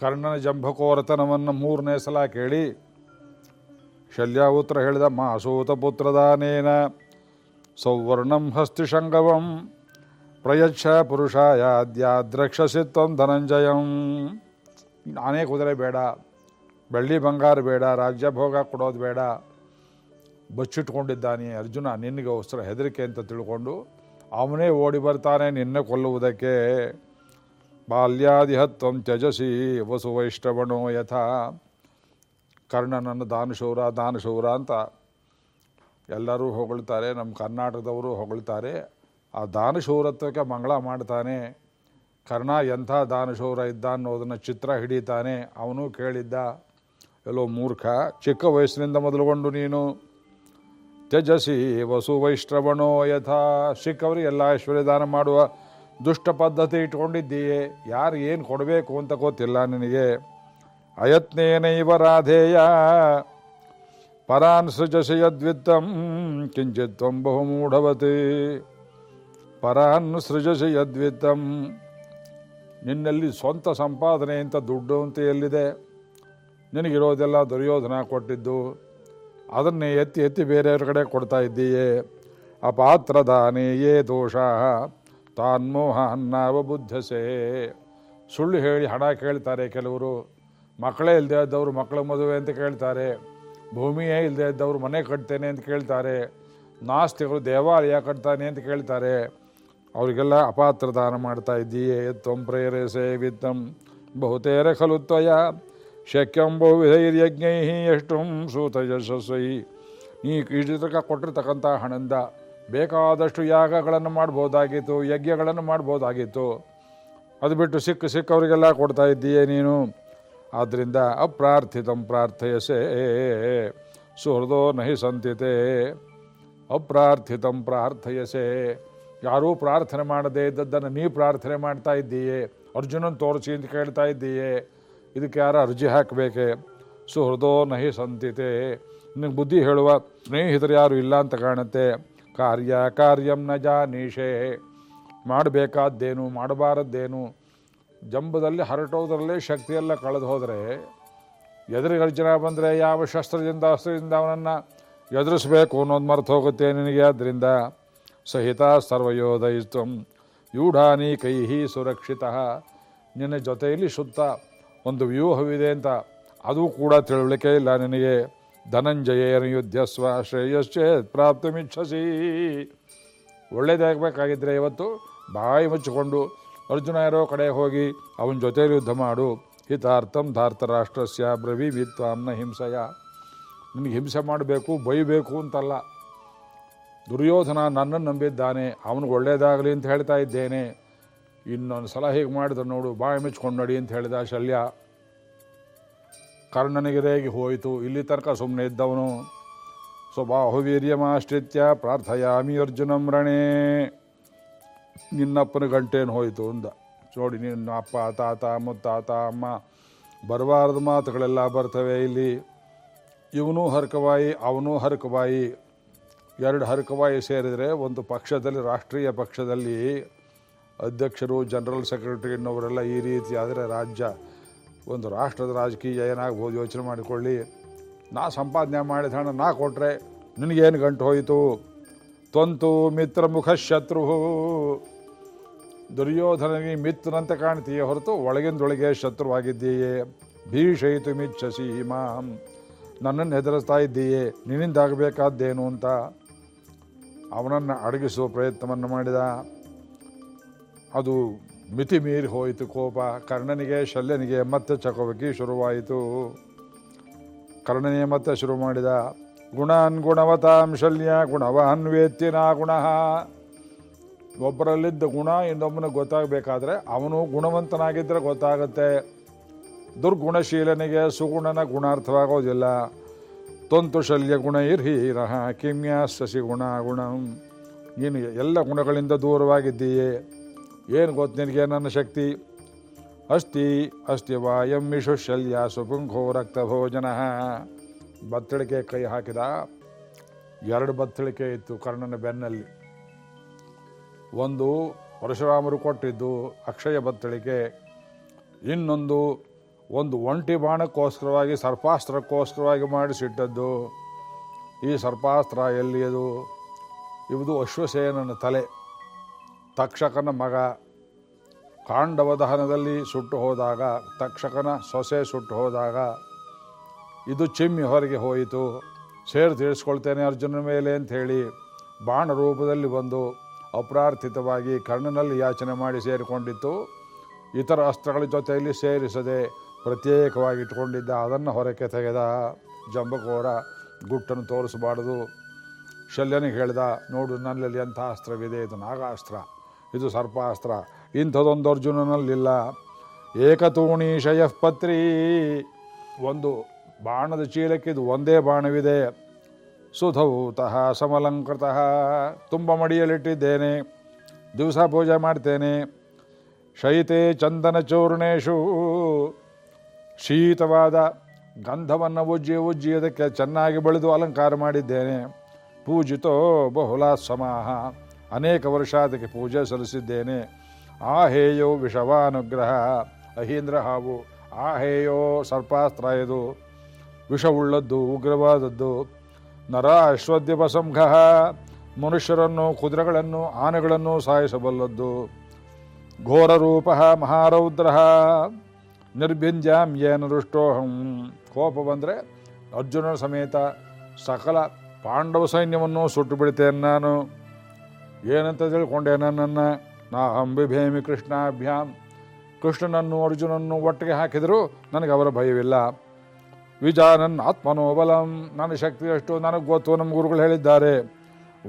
ಕರ್ಣನ ಜಂಭಕೋರತನವನ್ನು ಮೂರನೇ ಸಲ ಕೇಳಿ ಶಲ್ಯ ಉತ್ತರ ಹೇಳಿದ ಮಾಸೂತ ಪುತ್ರದಾನೇನ, ಸೌವರ್ಣಂ ಹಸ್ತಿಶಂಗವಂ, ಪ್ರಯಚ್ಛ ಪುರುಷಾಯಾದ್ಯಾದ್ರಕ್ಷಸಿತ್ವಂ ಧನಂಜಯಂ. ನಾನೇ ಕುದುರೆ ಬೇಡ, ಬೆಳ್ಳಿ ಬಂಗಾರ ಬೇಡ ರಾಜ್ಯ ಭೋಗ ಕೊಡೋದು ಬೇಡ. ಬಚ್ಚಿಟ್ಕೊಂಡಿದ್ದಾನೆ ಅರ್ಜುನ ನಿನಗೋಸ್ಕರ ಹೆದರಿಕೆ ಅಂತ ತಿಳ್ಕೊಂಡು ಅವನೇ ಓಡಿ ಬರ್ತಾನೆ ನಿನ್ನೆ ಕೊಲ್ಲುವುದಕ್ಕೆ. ಬಾಲ್ಯಾದಿಹತ್ವಂ ತ್ಯಜಸಿ, ವಸು ವೈಷ್ಣವಣೋ ಯಥಾ. ಕರ್ಣನನ್ನು ದಾನಶೂರ ದಾನಶೂರ ಅಂತ ಎಲ್ಲರೂ ಹೊಗಳ್ತಾರೆ, ನಮ್ಮ ಕರ್ನಾಟಕದವರು ಹೊಗಳ್ತಾರೆ. ಆ ದಾನಶೂರತ್ವಕ್ಕೆ ಮಂಗಳ ಮಾಡ್ತಾನೆ. ಕರ್ಣ ಎಂಥ ದಾನಶೂರ ಇದ್ದ ಅನ್ನೋದನ್ನು ಚಿತ್ರ ಹಿಡಿತಾನೆ. ಅವನು ಕೇಳಿದ್ದ, ಎಲ್ಲೋ ಮೂರ್ಖ, ಚಿಕ್ಕ ವಯಸ್ಸಿನಿಂದ ಮೊದಲುಗೊಂಡು ನೀನು. ತ್ಯಜಸಿ, ವಸು ವೈಷ್ಣವಣೋ ಯಥಾ. ಸಿಕ್ಕವರಿಗೆ ಎಲ್ಲ ಐಶ್ವರ್ಯ ದಾನ ಮಾಡುವ ದುಷ್ಟ ಪದ್ಧತಿ ಇಟ್ಕೊಂಡಿದ್ದೀಯೆ, ಯಾರು ಏನು ಕೊಡಬೇಕು ಅಂತ ಗೊತ್ತಿಲ್ಲ ನಿನಗೆ. ಅಯತ್ನೇನೈವ ರಾಧೇಯ ಪರಾನ್ ಸೃಜಸಿ ಯದ್ವಿತ್ತಂ ಕಿಂಚಿತ್ ತ್ವಂ ಬಹುಮೂಢವತಿ. ಪರಾನ್ ಸೃಜಸಿ ಯದ್ವಿತ್ತಂ ನಿನ್ನಲ್ಲಿ ಸ್ವಂತ ಸಂಪಾದನೆ ಅಂತ ದುಡ್ಡು ಅಂತ ಎಲ್ಲಿದೆ? ನಿನಗಿರೋದೆಲ್ಲ ದುರ್ಯೋಧನ ಕೊಟ್ಟಿದ್ದು, ಅದನ್ನೇ ಎತ್ತಿ ಎತ್ತಿ ಬೇರೆಯವ್ರ ಕಡೆ ಕೊಡ್ತಾ ಇದ್ದೀಯೇ. ಅಪಾತ್ರದಾನೇ ಯೇ ದೋಷ. ತಾನ್ಮೋಹ ಅನ್ನಾವ ಬುದ್ಧಸೆ. ಸುಳ್ಳು ಹೇಳಿ ಹಣ ಕೇಳ್ತಾರೆ ಕೆಲವರು. ಮಕ್ಕಳೇ ಇಲ್ಲದೆ ಇದ್ದವರು ಮಕ್ಕಳ ಮದುವೆ ಅಂತ ಕೇಳ್ತಾರೆ. ಭೂಮಿಯೇ ಇಲ್ಲದೆ ಇದ್ದವರು ಮನೆ ಕಟ್ತೇನೆ ಅಂತ ಕೇಳ್ತಾರೆ. ನಾಸ್ತಿಗಳು ದೇವಾಲಯ ಕಟ್ತಾನೆ ಅಂತ ಕೇಳ್ತಾರೆ. ಅವರಿಗೆಲ್ಲ ಅಪಾತ್ರ ದಾನ ಮಾಡ್ತಾ ಇದ್ದೀಯೇ. ತ್ವಂ ಪ್ರೇರಸೆ ವಿತ್ತಂ ಬಹುತೇರ ಖಲು ತ್ವಯ ಶಕ್ಯಂ ಬಹುವಿಧೈರ್ಯಜ್ಞೈ ಎಷ್ಟು ಸೂತ ಯಶಸ್ವೈ. ನೀ ಇಷ್ಟಕ ಕೊಟ್ಟಿರ್ತಕ್ಕಂಥ ಹಣದಿಂದ ಬೇಕಾದಷ್ಟು ಯಾಗಗಳನ್ನು ಮಾಡ್ಬೋದಾಗಿತ್ತು, ಯಜ್ಞಗಳನ್ನು ಮಾಡ್ಬೋದಾಗಿತ್ತು. ಅದು ಬಿಟ್ಟು ಸಿಕ್ಕ ಸಿಕ್ಕವರಿಗೆಲ್ಲ ಕೊಡ್ತಾ ಇದ್ದೀಯೇ ನೀನು? ಆದ್ದರಿಂದ ಅಪ್ರಾರ್ಥಿತಂ ಪ್ರಾರ್ಥಯಸೆ. ಸುಹೃದೋ ನಹಿ ಸಂತಿತೆ. ಅಪ್ರಾರ್ಥಿತಂ ಪ್ರಾರ್ಥಯಸೆ. ಯಾರೂ ಪ್ರಾರ್ಥನೆ ಮಾಡದೇ ಇದ್ದದ್ದನ್ನು ನೀ ಪ್ರಾರ್ಥನೆ ಮಾಡ್ತಾ ಇದ್ದೀಯೇ? ಅರ್ಜುನನ್ ತೋರಿಸಿ ಅಂತ ಕೇಳ್ತಾ ಇದ್ದೀಯೇ? ಇದಕ್ಕೆ ಯಾರು ಅರ್ಜಿ ಹಾಕಬೇಕೆ? ಸುಹೃದೋ ನಹಿ ಸಂತಿತೆ. ನಿನಗೆ ಬುದ್ಧಿ ಹೇಳುವ ಸ್ನೇಹಿತರು ಯಾರು ಇಲ್ಲ ಅಂತ ಕಾಣುತ್ತೆ. ಕಾರ್ಯ ಕಾರ್ಯಂ ನ ಮಾಡಬೇಕಾದ್ದೇನು, ಮಾಡಬಾರದ್ದೇನು? ಜಂಬದಲ್ಲಿ ಹರಟೋದ್ರಲ್ಲೇ ಶಕ್ತಿಯೆಲ್ಲ ಕಳೆದು ಹೋದರೆ ಎದುರಿಗೆ ಅರ್ಜುನ ಬಂದರೆ ಯಾವ ಶಸ್ತ್ರದಿಂದ, ಅಸ್ತ್ರದಿಂದ ಅವನನ್ನು ಎದುರಿಸಬೇಕು ಅನ್ನೋದು ಮರೆತು ಹೋಗುತ್ತೆ ನಿನಗೆ? ಆದ್ದರಿಂದ ಸಹಿತ ಸರ್ವಯೋಧಯಿತ್ವಂ ಯೂಢಾನಿ ಕೈಹಿ ಸುರಕ್ಷಿತ. ನಿನ್ನ ಜೊತೆಯಲ್ಲಿ ಸುತ್ತ ಒಂದು ವ್ಯೂಹವಿದೆ ಅಂತ, ಅದು ಕೂಡ ತಿಳುವಳಿಕೆ ಇಲ್ಲ ನಿನಗೆ. ಧನಂಜಯೇನ ಯುದ್ಧಸ್ವ ಶ್ರೇಯಶ್ಚೇತ್ ಪ್ರಾಪ್ತಮಿಚ್ಛಸಿ. ಒಳ್ಳೇದಾಗಬೇಕಾಗಿದ್ದರೆ ಇವತ್ತು ಬಾಯಿ ಮುಚ್ಚಿಕೊಂಡು ಅರ್ಜುನ ಇರೋ ಕಡೆ ಹೋಗಿ ಅವನ ಜೊತೆ ಯುದ್ಧ ಮಾಡು. ಹಿತಾರ್ಥಂ ಧಾರ್ತರಾಷ್ಟ್ರಸ್ಯ ಬ್ರವೀವಿತ್ವಾಂನ ಹಿಂಸೆಯ. ನಿನಗೆ ಹಿಂಸೆ ಮಾಡಬೇಕು, ಬೈಬೇಕು ಅಂತಲ್ಲ. ದುರ್ಯೋಧನ ನನ್ನನ್ನು ನಂಬಿದ್ದಾನೆ, ಅವನಿಗೆ ಒಳ್ಳೇದಾಗಲಿ ಅಂತ ಹೇಳ್ತಾ ಇದ್ದೇನೆ. ಇನ್ನೊಂದು ಸಲ ಹೀಗೆ ಮಾಡಿದ್ರೆ ನೋಡು, ಬಾಯಿ ಮುಚ್ಕೊಂಡು ನಡಿ ಅಂತ ಹೇಳಿದ ಶಲ್ಯ. ಕರ್ಣನಿಗೆ ಹೋಯಿತು. ಇಲ್ಲಿ ತರ್ಕ ಸುಮ್ಮನೆ ಇದ್ದವನು. ಸ್ವಬಾಹುವೀರ್ಯಮಾಶ್ರಿತ್ಯ ಪ್ರಾರ್ಥಯಾಮಿ ಅರ್ಜುನಂ ರಣೇ ನಿನ್ನಪ್ಪನ ಗಂಟೇನು ಹೋಯಿತು ಅಂದ. ನೋಡಿ ನಿನ್ನ ಅಪ್ಪ, ತಾತ, ಮುತ್ತಾತ, ಅಮ್ಮ, ಬರಬಾರದ ಮಾತುಗಳೆಲ್ಲ ಬರ್ತವೆ ಇಲ್ಲಿ. ಇವನೂ ಹರಕವಾಯಿ, ಅವನು ಹರಕವಾಯಿ. ಎರಡು ಹರಕವಾಯಿ ಸೇರಿದರೆ ಒಂದು ಪಕ್ಷದಲ್ಲಿ, ರಾಷ್ಟ್ರೀಯ ಪಕ್ಷದಲ್ಲಿ ಅಧ್ಯಕ್ಷರು, ಜನರಲ್ ಸೆಕ್ರೆಟರಿ ಅನ್ನೋರೆಲ್ಲ ಈ ರೀತಿ ಆದರೆ ರಾಜ್ಯ ಒಂದು ರಾಷ್ಟ್ರದ ರಾಜಕೀಯ ಏನಾಗ್ಬೋದು ಯೋಚನೆ ಮಾಡಿಕೊಳ್ಳಿ. ನಾ ಸಂಪಾದನೆ ಮಾಡಿದ ಹಣ ನಾ ಕೊಟ್ಟರೆ ನಿನಗೇನು ಗಂಟು ಹೋಯಿತು? ತೊಂತು ಮಿತ್ರ ಮುಖ ಶತ್ರು. ದುರ್ಯೋಧನಿಗೆ ಮಿತ್ರನಂತೆ ಕಾಣ್ತೀಯೇ ಹೊರತು ಒಳಗಿಂದೊಳಗೆ ಶತ್ರುವಾಗಿದ್ದೀಯೇ. ಭೀಷಯಿತು ಮಿಚ್ಛಸಿ ಮಾಂ. ನನ್ನನ್ನು ಹೆದರಿಸ್ತಾ ಇದ್ದೀಯೇ. ನಿನ್ನಿಂದಾಗಬೇಕಾದ್ದೇನು ಅಂತ. ಅವನನ್ನು ಅಡಗಿಸುವ ಪ್ರಯತ್ನವನ್ನು ಮಾಡಿದ. ಅದು ಮಿತಿ ಮೀರಿ ಹೋಯಿತು ಕೋಪ. ಕರ್ಣನಿಗೆ, ಶಲ್ಯನಿಗೆ ಮತ್ತೆ ಚಕೋಬಕಿ ಶುರುವಾಯಿತು. ಕರ್ಣನಿಗೆ ಮತ್ತೆ ಶುರು ಮಾಡಿದ. ಗುಣಾನ್ ಗುಣವತಾಂ ಶಲ್ಯ ಗುಣವಾನ್ ವೇತ್ಯನ ಗುಣ. ಒಬ್ಬರಲ್ಲಿದ್ದ ಗುಣ ಇನ್ನೊಬ್ಬನಿಗೆ ಗೊತ್ತಾಗಬೇಕಾದ್ರೆ ಅವನು ಗುಣವಂತನಾಗಿದ್ದರೆ ಗೊತ್ತಾಗುತ್ತೆ. ದುರ್ಗುಣಶೀಲನಿಗೆ ಸುಗುಣನ ಗುಣಾರ್ಥವಾಗೋದಿಲ್ಲ. ತೊಂತು ಶಲ್ಯ ಗುಣ ಇರ್ಹೀರಹ ಕಿಮ್ಯ ಸಸಿ ಗುಣ ಗುಣಂ ನೀನು ಎಲ್ಲ ಗುಣಗಳಿಂದ ದೂರವಾಗಿದ್ದೀಯೇ. ಏನು ಗೊತ್ತು ನಿನಗೆ ನನ್ನ ಶಕ್ತಿ? ಅಸ್ತಿ ಅಸ್ತಿ ಎಂ ವಿಷು ಶಲ್ಯ ಸುಪುಂಖೋ ರಕ್ತ ಭೋಜನ ಬತ್ತಳಿಕೆ ಕೈ ಹಾಕಿದ. ಎರಡು ಬತ್ತಳಿಕೆ ಇತ್ತು ಕರ್ಣನ ಬೆನ್ನಲ್ಲಿ. ಒಂದು ಪರಶುರಾಮರು ಕೊಟ್ಟಿದ್ದು ಅಕ್ಷಯ ಬತ್ತಳಿಕೆ. ಇನ್ನೊಂದು ಒಂದು ಒಂಟಿ ಬಾಣಕ್ಕೋಸ್ಕರವಾಗಿ, ಸರ್ಪಾಸ್ತ್ರಕ್ಕೋಸ್ಕರವಾಗಿ ಮಾಡಿಸಿಟ್ಟದ್ದು. ಈ ಸರ್ಪಾಸ್ತ್ರ ಎಲ್ಲಿಯದು? ಇವುದು ಅಶ್ವಸೇನನ ತಲೆ. ತಕ್ಷಕನ ಮಗ. ಕಾಂಡವದಹನದಲ್ಲಿ ಸುಟ್ಟು ಹೋದಾಗ, ತಕ್ಷಕನ ಸೊಸೆ ಸುಟ್ಟು ಹೋದಾಗ, ಇದು ಚಿಮ್ಮಿ ಹೊರಗೆ ಹೋಯಿತು. ಸೇರು ತಿಳಿಸ್ಕೊಳ್ತೇನೆ ಅರ್ಜುನ ಮೇಲೆ ಅಂಥೇಳಿ ಬಾಣ ರೂಪದಲ್ಲಿ ಬಂದು ಅಪ್ರಾರ್ಥಿತವಾಗಿ ಕರ್ಣನಲ್ಲಿ ಯಾಚನೆ ಮಾಡಿ ಸೇರಿಕೊಂಡಿತ್ತು. ಇತರ ಅಸ್ತ್ರಗಳ ಜೊತೆಯಲ್ಲಿ ಸೇರಿಸದೆ ಪ್ರತ್ಯೇಕವಾಗಿ ಇಟ್ಕೊಂಡಿದ್ದ, ಅದನ್ನು ಹೊರಕ್ಕೆ ತೆಗೆದ. ಜಂಬಕೋರ ಗುಟ್ಟನ್ನು ತೋರಿಸಬಾರದು. ಶಲ್ಯನಿಗೆ ಹೇಳ್ದ, ನೋಡು ನನ್ನಲ್ಲಿ ಎಂಥ ಅಸ್ತ್ರವಿದೆ, ಇದು ನಾಗಾಸ್ತ್ರ. ಇದು ಸರ್ಪಾಸ್ತ್ರ. ಇಂಥದೊಂದು ಅರ್ಜುನನಲ್ಲಿಲ್ಲ. ಏಕತೂಣಿ ಶಯಃಪತ್ರಿ ಒಂದು ಬಾಣದ ಚೀಲಕ್ಕೆ ಇದು ಒಂದೇ ಬಾಣವಿದೆ. ಸುಧೌತಃ ಸಮಲಂಕೃತಃ ತುಂಬ ಮಡಿಯಲ್ಲಿಟ್ಟಿದ್ದೇನೆ ದಿವಸ ಪೂಜೆ ಮಾಡ್ತೇನೆ. ಶೈತೆ ಚಂದನ ಚೂರ್ಣೇಶು. ಶೀತವಾದ ಗಂಧವನ್ನು ಉಜ್ಜಿ ಉಜ್ಜಿ ಅದಕ್ಕೆ ಚೆನ್ನಾಗಿ ಬಳಿದು ಅಲಂಕಾರ ಮಾಡಿದ್ದೇನೆ. ಪೂಜಿತೋ ಬಹುಲ ಸಮಾಹ ಅನೇಕ ವರ್ಷ ಅದಕ್ಕೆ ಪೂಜೆ ಸಲ್ಲಿಸಿದ್ದೇನೆ. ಆ ಹೇಯೋ ವಿಷವಾನುಗ್ರಹ, ಅಹೀಂದ್ರ ಹಾವು, ಆಹೇಯೋ ಸರ್ಪಾಸ್ತ್ರ ಇದು ವಿಷವುಳ್ಳದ್ದು, ಉಗ್ರವಾದದ್ದು, ನರ ಅಶ್ವದ್ಯಪಸಂಘ, ಮನುಷ್ಯರನ್ನು, ಕುದುರೆಗಳನ್ನು, ಆನೆಗಳನ್ನು ಸಾಯಿಸಬಲ್ಲದ್ದು. ಘೋರರೂಪ ಮಹಾರೌದ್ರ ನಿರ್ಭಿಂಜಾಂ ಏನು ರುಷ್ಟೋಹಂ. ಕೋಪ ಬಂದರೆ ಅರ್ಜುನನ ಸಮೇತ ಸಕಲ ಪಾಂಡವ ಸೈನ್ಯವನ್ನು ಸುಟ್ಟು ಬಿಡ್ತೇನೆ ನಾನು. ಏನಂತ ತಿಳ್ಕೊಂಡೆ ನನ್ನನ್ನು? ನಾ ಅಂಬಿ ಭೇಮಿ ಕೃಷ್ಣಾಭ್ಯಾಂ. ಕೃಷ್ಣನನ್ನು ಅರ್ಜುನನ್ನು ಒಟ್ಟಿಗೆ ಹಾಕಿದರೂ ನನಗೆ ಅವರ ಭಯವಿಲ್ಲ. ವಿಜಾನನ್ ಆತ್ಮನೋಬಲಂ. ನನ್ನ ಶಕ್ತಿ ಎಷ್ಟು ನನಗೆ ಗೊತ್ತು, ನಮ್ಮ ಗುರುಗಳು ಹೇಳಿದ್ದಾರೆ.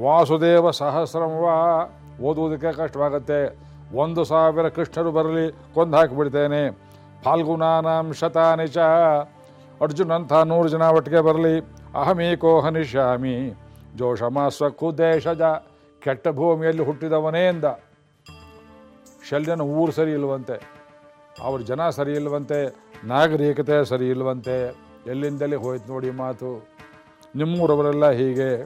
ವಾಸುದೇವ ಸಹಸ್ರಮವ. ಓದುವುದಕ್ಕೆ ಕಷ್ಟವಾಗುತ್ತೆ. ಒಂದು ಸಾವಿರ ಕೃಷ್ಣರು ಬರಲಿ, ಕೊಂದು ಹಾಕಿಬಿಡ್ತೇನೆ. ಫಾಲ್ಗುನಾನಾಂ ಶತಾನಿ ಚ. ಅರ್ಜುನಂಥ ನೂರು ಜನ ಒಟ್ಟಿಗೆ ಬರಲಿ. ಅಹಮೇಕೋ ಹನಿಷ್ಯಾಮಿ ಜೋಷಮ ಸ್ವಕುದೇಶಜ ಕೆಟ್ಟ ಭೂಮಿಯಲ್ಲಿ ಹುಟ್ಟಿದವನೇ ಎಂದ. ಶಲ್ಯನ ಊರು ಸರಿ ಇಲ್ವಂತೆ ಅವ್ರ ಜನ ಸರಿ ಇಲ್ವಂತೆ ನಾಗರಿಕತೆ ಸರಿ ಇಲ್ವಂತೆ ಎಲ್ಲಿಂದಲೇ ಹೋಯ್ತು ನೋಡಿ ಮಾತು. ನಿಮ್ಮೂರವರೆಲ್ಲ ಹೀಗೆ,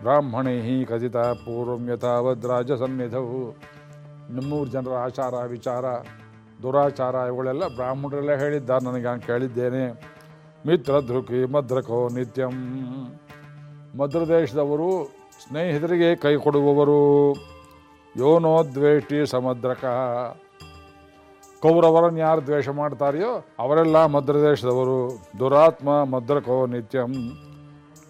ಬ್ರಾಹ್ಮಣೈ ಕಥಿತ ಪೂರ್ವಂ ಯಥಾವದ್ ರಾಜ ಸನ್ನಿಧವು ನಿಮ್ಮೂರು ಜನರ ಆಚಾರ, ವಿಚಾರ, ದುರಾಚಾರ, ಇವುಗಳೆಲ್ಲ ಬ್ರಾಹ್ಮಣರೆಲ್ಲ ಹೇಳಿದ್ದ ನನಗೆ ಹಂಗೆ ಕೇಳಿದ್ದೇನೆ. ಮಿತ್ರ ಧೃಕಿ ಮದ್ರಕೋ ನಿತ್ಯಂ. ಮದ್ರ ದೇಶದವರು ಸ್ನೇಹಿತರಿಗೆ ಕೈ ಕೊಡುವವರು ಯೋನೋ ದ್ವೇಷಿ ಸಮದ್ರಕ. ಕೌರವರನ್ನು ಯಾರು ದ್ವೇಷ ಮಾಡ್ತಾರೆಯೋ ಅವರೆಲ್ಲ ಮದ್ರದೇಶದವರು. ದುರಾತ್ಮ ಮದ್ರಕೋ ನಿತ್ಯಂ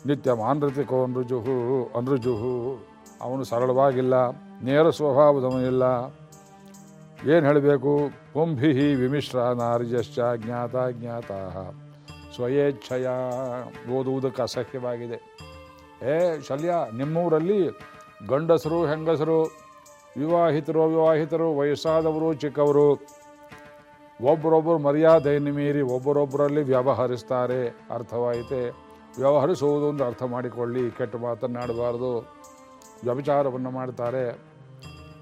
ನಿತ್ಯಂ ಮಾನೃತಿಕೋ ಅನೃಜುಹು ಅನೃಜುಹು. ಅವನು ಸರಳವಾಗಿಲ್ಲ, ನೇರ ಸ್ವಭಾವದವನಿಲ್ಲ. ಏನು ಹೇಳಬೇಕು? ಪುಂಭಿ ವಿಮಿಶ್ರ ನಾರ್ಯಶ್ಚ ಜ್ಞಾತ ಜ್ಞಾತ. ಸ್ವಯೇಚ್ಛಯ ಓದುವುದಕ್ಕೆ ಅಸಹ್ಯವಾಗಿದೆ. ಏ ಶಲ್ಯ, ನಿಮ್ಮೂರಲ್ಲಿ ಗಂಡಸರು, ಹೆಂಗಸರು, ವಿವಾಹಿತರು, ಅವಿವಾಹಿತರು, ವಯಸ್ಸಾದವರು, ಚಿಕ್ಕವರು ಒಬ್ಬರೊಬ್ಬರು ಮರ್ಯಾದೆಯನ್ನು ಮೀರಿ ಒಬ್ಬರೊಬ್ಬರಲ್ಲಿ ವ್ಯವಹರಿಸ್ತಾರೆ. ಅರ್ಥವಾಯಿತೆ, ವ್ಯವಹರಿಸುವುದು ಒಂದು ಅರ್ಥ ಮಾಡಿಕೊಳ್ಳಿ, ಕೆಟ್ಟ ಮಾತನ್ನಾಡಬಾರ್ದು ವ್ಯಭಿಚಾರವನ್ನು ಮಾಡ್ತಾರೆ.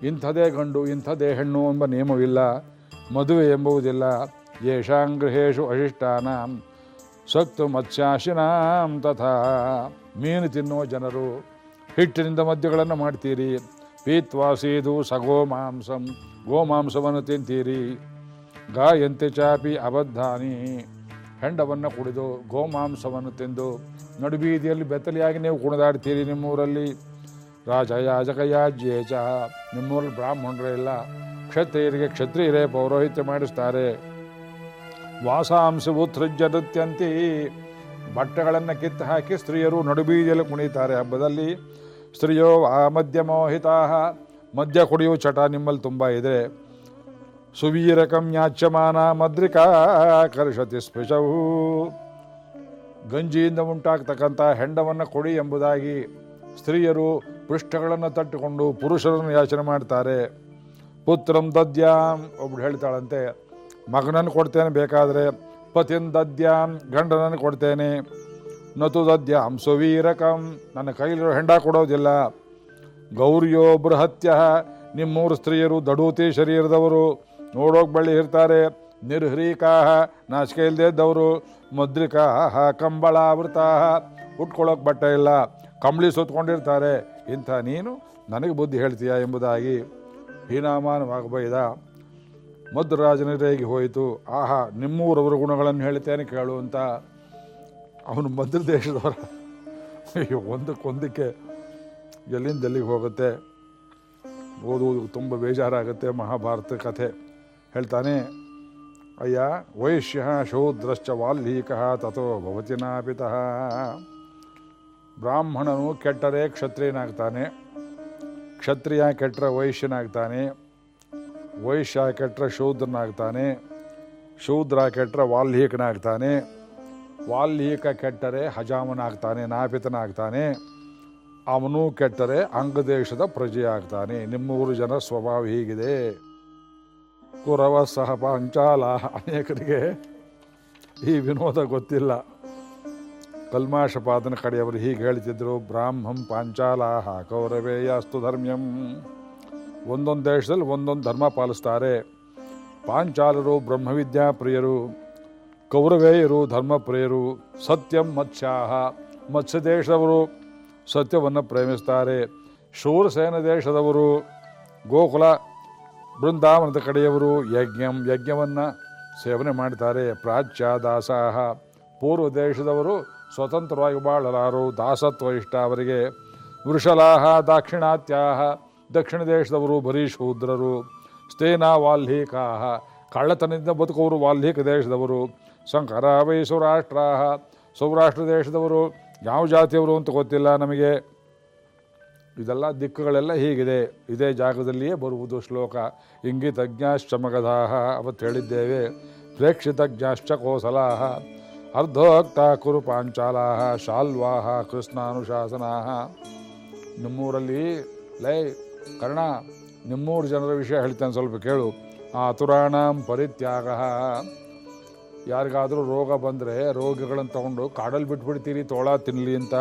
ಇಂಥದೇ ಗಂಡು, ಇಂಥದೇ ಹೆಣ್ಣು ಎಂಬ ನಿಯಮವಿಲ್ಲ, ಮದುವೆ ಎಂಬುವುದಿಲ್ಲ. ಯೇಷಾಂಗೃಹೇಶು ಅಶಿಷ್ಟಾನಾಂ ಸಕ್ತು ಮತ್ಸ್ಯಾಶಿನಾಂ ತಥಾ. ಮೀನು ತಿನ್ನುವ ಜನರು ಹಿಟ್ಟಿನಿಂದ ಮದ್ಯಗಳನ್ನು ಮಾಡ್ತೀರಿ. ಪೀತ್ವಾ ಸೀದು ಸಗೋಮಾಂಸಂ ಗೋಮಾಂಸವನ್ನು ತಿಂತೀರಿ. ಗಾಯಂತೆ ಚಾಪಿ ಅಬದ್ಧಾನಿ, ಹೆಂಡವನ್ನು ಕುಡಿದು ಗೋಮಾಂಸವನ್ನು ತಿಂದು ನಡುಬೀದಿಯಲ್ಲಿ ಬೆತ್ತಲಿಯಾಗಿ ನೀವು ಕುಣಿದಾಡ್ತೀರಿ ನಿಮ್ಮೂರಲ್ಲಿ. ರಾಜ ಯಾಜಕ ಯಾಜ್ಯೇ ಚ ನಿಮ್ಮೂರಲ್ಲಿ ಬ್ರಾಹ್ಮಣರೇ ಇಲ್ಲ, ಕ್ಷತ್ರಿಯರಿಗೆ ಕ್ಷತ್ರಿಯರೇ ಪೌರೋಹಿತ್ಯ ಮಾಡಿಸ್ತಾರೆ. ವಾಸಾಂಶವು ನೃತ್ಯಂತಿ ಬಟ್ಟೆಗಳನ್ನು ಕಿತ್ತು ಹಾಕಿ ಸ್ತ್ರೀಯರು ನಡುಬೀದಿಯಲ್ಲಿ ಕುಣಿತಾರೆ. ಹಬ್ಬದಲ್ಲಿ ಸ್ತ್ರೀಯೋ, ಆ ಮದ್ಯ ಮೋಹಿತಾಹ. ಮದ್ಯ ಕುಡಿಯುವ ಚಟ ನಿಮ್ಮಲ್ಲಿ ತುಂಬ ಇದೆ. ಸುವೀರಕಂ ಯಾಚ್ಯಮಾನ ಮದ್ರಿಕಾ ಕರ್ಷತಿ ಸ್ಪೃಶವು ಗಂಜಿಯಿಂದ ಉಂಟಾಗ್ತಕ್ಕಂಥ ಹೆಂಡವನ್ನು ಕೊಡಿ ಎಂಬುದಾಗಿ ಸ್ತ್ರೀಯರು ಪೃಷ್ಠಗಳನ್ನು ತಟ್ಟಿಕೊಂಡು ಪುರುಷರನ್ನು ಯಾಚನೆ ಮಾಡ್ತಾರೆ. ಪುತ್ರಂ ದದ್ಯಾಂ, ಒಬ್ಳು ಹೇಳ್ತಾಳಂತೆ, ಮಗನನ್ನು ಕೊಡ್ತೇನೆ ಬೇಕಾದರೆ ಪತಿನ್ ದದ್ಯಾಂ ಗಂಡನನ್ನು ಕೊಡ್ತೇನೆ. ನತು ದದ್ಯಾಂ ಸುವೀರಕಂ. ನನ್ನ ಕೈಲಿರೋ ಹೆಂಡ ಕೊಡೋದಿಲ್ಲ. ಗೌರಿಯೋ ಬೃಹತ್ಯ. ನಿಮ್ಮೂರು ಸ್ತ್ರೀಯರು ದಡೂತಿ ಶರೀರದವರು. ನೋಡೋಕೆ ಬಳ್ಳಿ ಇರ್ತಾರೆ. ನಿರ್ಹ್ರೀಕಾಹ ನಾಚಿಕೆ ಇಲ್ಲದೆ ಇದ್ದವರು. ಮುದ್ರಿಕಾಹ ಕಂಬಳಾವೃತಾಹ ಉಟ್ಕೊಳ್ಳೋಕೆ ಬಟ್ಟೆ ಇಲ್ಲ. ಕಂಬಳಿ ಸುತ್ಕೊಂಡಿರ್ತಾರೆ. ಇಂಥ ನೀನು ನನಗೆ ಬುದ್ಧಿ ಹೇಳ್ತೀಯ ಎಂಬುದಾಗಿ ಹೀನಾಮಾನವಾಗಿ ಬೈದ ಮದ್ರಾಜನಿರೇಗಿ ಹೋಯಿತು. ಆಹಾ, ನಿಮ್ಮೂರವರ ಗುಣಗಳನ್ನು ಹೇಳ್ತೇನೆ ಕೇಳು ಅಂತ ಅವನು ಮದ್ರ ದೇಶದವರ. ಅಯ್ಯೋ, ಒಂದಕ್ಕೊಂದಕ್ಕೆ ಎಲ್ಲಿಂದ ಎಲ್ಲಿಗೆ ಹೋಗುತ್ತೆ? ಓದುವುದು ತುಂಬ ಬೇಜಾರಾಗುತ್ತೆ, ಮಹಾಭಾರತ ಕಥೆ. ಹೇಳ್ತಾನೆ, ಅಯ್ಯ, ವೈಶ್ಯ ಶೂದ್ರಶ್ಚ ವಾಲ್ಮೀಕ ತಥೋ ಭವತಿ ನಾಪಿತಃ. ಬ್ರಾಹ್ಮಣನು ಕೆಟ್ಟರೆ ಕ್ಷತ್ರಿಯನಾಗ್ತಾನೆ. ಕ್ಷತ್ರಿಯ ಕೆಟ್ಟರೆ ವೈಶ್ಯನಾಗ್ತಾನೆ. ವೈಶ್ಯ ಕೆಟ್ಟರೆ ಶೂದ್ರನಾಗ್ತಾನೆ. ಶೂದ್ರ ಕೆಟ್ಟರೆ ವಾಲ್ಹೀಕನಾಗ್ತಾನೆ ವಾಲ್ಹೀಕ ಕೆಟ್ಟರೆ ಹಜಾಮನಾಗ್ತಾನೆ, ನಾಪಿತನಾಗ್ತಾನೆ. ಅವನು ಕೆಟ್ಟರೆ ಅಂಗದೇಶದ ಪ್ರಜೆಯಾಗ್ತಾನೆ. ನಿಮ್ಮೂರು ಜನ ಸ್ವಭಾವ ಹೀಗಿದೆ. ಕುರವ ಸಹ ಪಾಂಚಾಲ ಅನೇಕರಿಗೆ ಈ ವಿನೋದ ಗೊತ್ತಿಲ್ಲ. ಕಲ್ಮಾಶಪಾದನ ಕಡೆಯವರು ಹೀಗೆ ಹೇಳ್ತಿದ್ರು, ಬ್ರಾಹ್ಮಂ ಪಾಂಚಾಲಾಹ ಕೌರವೇಯಾಸ್ತು ಧರ್ಮ್ಯಂ. ಒಂದೊಂದು ದೇಶದಲ್ಲಿ ಒಂದೊಂದು ಧರ್ಮ ಪಾಲಿಸ್ತಾರೆ. ಪಾಂಚಾಲರು ಬ್ರಹ್ಮವಿದ್ಯಾ ಪ್ರಿಯರು ಕೌರವೇಯರು, ಧರ್ಮಪ್ರಿಯರು, ಸತ್ಯಂ ಮತ್ಸ್ಯಾಹ ಮತ್ಸ್ಯ ದೇಶದವರು ಸತ್ಯವನ್ನು ಪ್ರೇಮಿಸ್ತಾರೆ. ಶೂರಸೇನ ದೇಶದವರು, ಗೋಕುಲ ಬೃಂದಾವನದ ಕಡೆಯವರು ಯಜ್ಞಂ, ಯಜ್ಞವನ್ನು ಸೇವನೆ ಮಾಡ್ತಾರೆ ಪ್ರಾಚ್ಯ ದಾಸಾಹ, ಪೂರ್ವ ದೇಶದವರು ಸ್ವತಂತ್ರವಾಗಿ ಬಾಳಲಾರು ದಾಸತ್ವ ಇಷ್ಟ ಅವರಿಗೆ. ವೃಷಲಾಹ, ದಾಕ್ಷಿಣಾತ್ಯಾಹ ದಕ್ಷಿಣ ದೇಶದವರು ಬರೀ ಶೂದ್ರರು. ಸ್ಥೇನ ವಾಲ್ಹೀಕಾಹ. ಕಳ್ಳತನದಿಂದ ಬದುಕುವರು ವಾಲ್ಹೀಕ ದೇಶದವರು. ಸಂಕರ ವೈ ಸೌರಾಷ್ಟ್ರಾಹ. ಸೌರಾಷ್ಟ್ರ ದೇಶದವರು ಯಾವ ಜಾತಿಯವರು ಅಂತ ಗೊತ್ತಿಲ್ಲ ನಮಗೆ. ಇದೆಲ್ಲ ದಿಕ್ಕುಗಳೆಲ್ಲ ಹೀಗಿದೆ. ಇದೇ ಜಾಗದಲ್ಲಿಯೇ ಬರುವುದು ಶ್ಲೋಕ. ಇಂಗಿತಜ್ಞಾಶ್ಚ ಮಗಧಾಹ ಅವತ್ತು ಹೇಳಿದ್ದೇವೆ. ಪ್ರೇಕ್ಷಿತಜ್ಞಾಶ್ಚ ಕೋಸಲಾಹ. ಅರ್ಧೋಕ್ತ ಕುರು ಪಾಂಚಾಲಾಹ. ಶಾಲ್ವಾಹ ಕೃಷ್ಣಾನುಶಾಸನಾಹ. ನಿಮ್ಮೂರಲ್ಲಿ ಲೈ ಕರ್ಣ, ನಿಮ್ಮೂರು ಜನರ ವಿಷಯ ಹೇಳ್ತೇನೆ ಸ್ವಲ್ಪ ಕೇಳು. ಆತುರಾಣಂ ಪರಿತ್ಯಾಗ. ಯಾರಿಗಾದರೂ ರೋಗ ಬಂದರೆ ರೋಗಿಗಳನ್ನು ತಗೊಂಡು ಕಾಡಲ್ಲಿ ಬಿಟ್ಬಿಡ್ತೀರಿ, ತೋಳ ತಿನ್ನಲಿ ಅಂತ.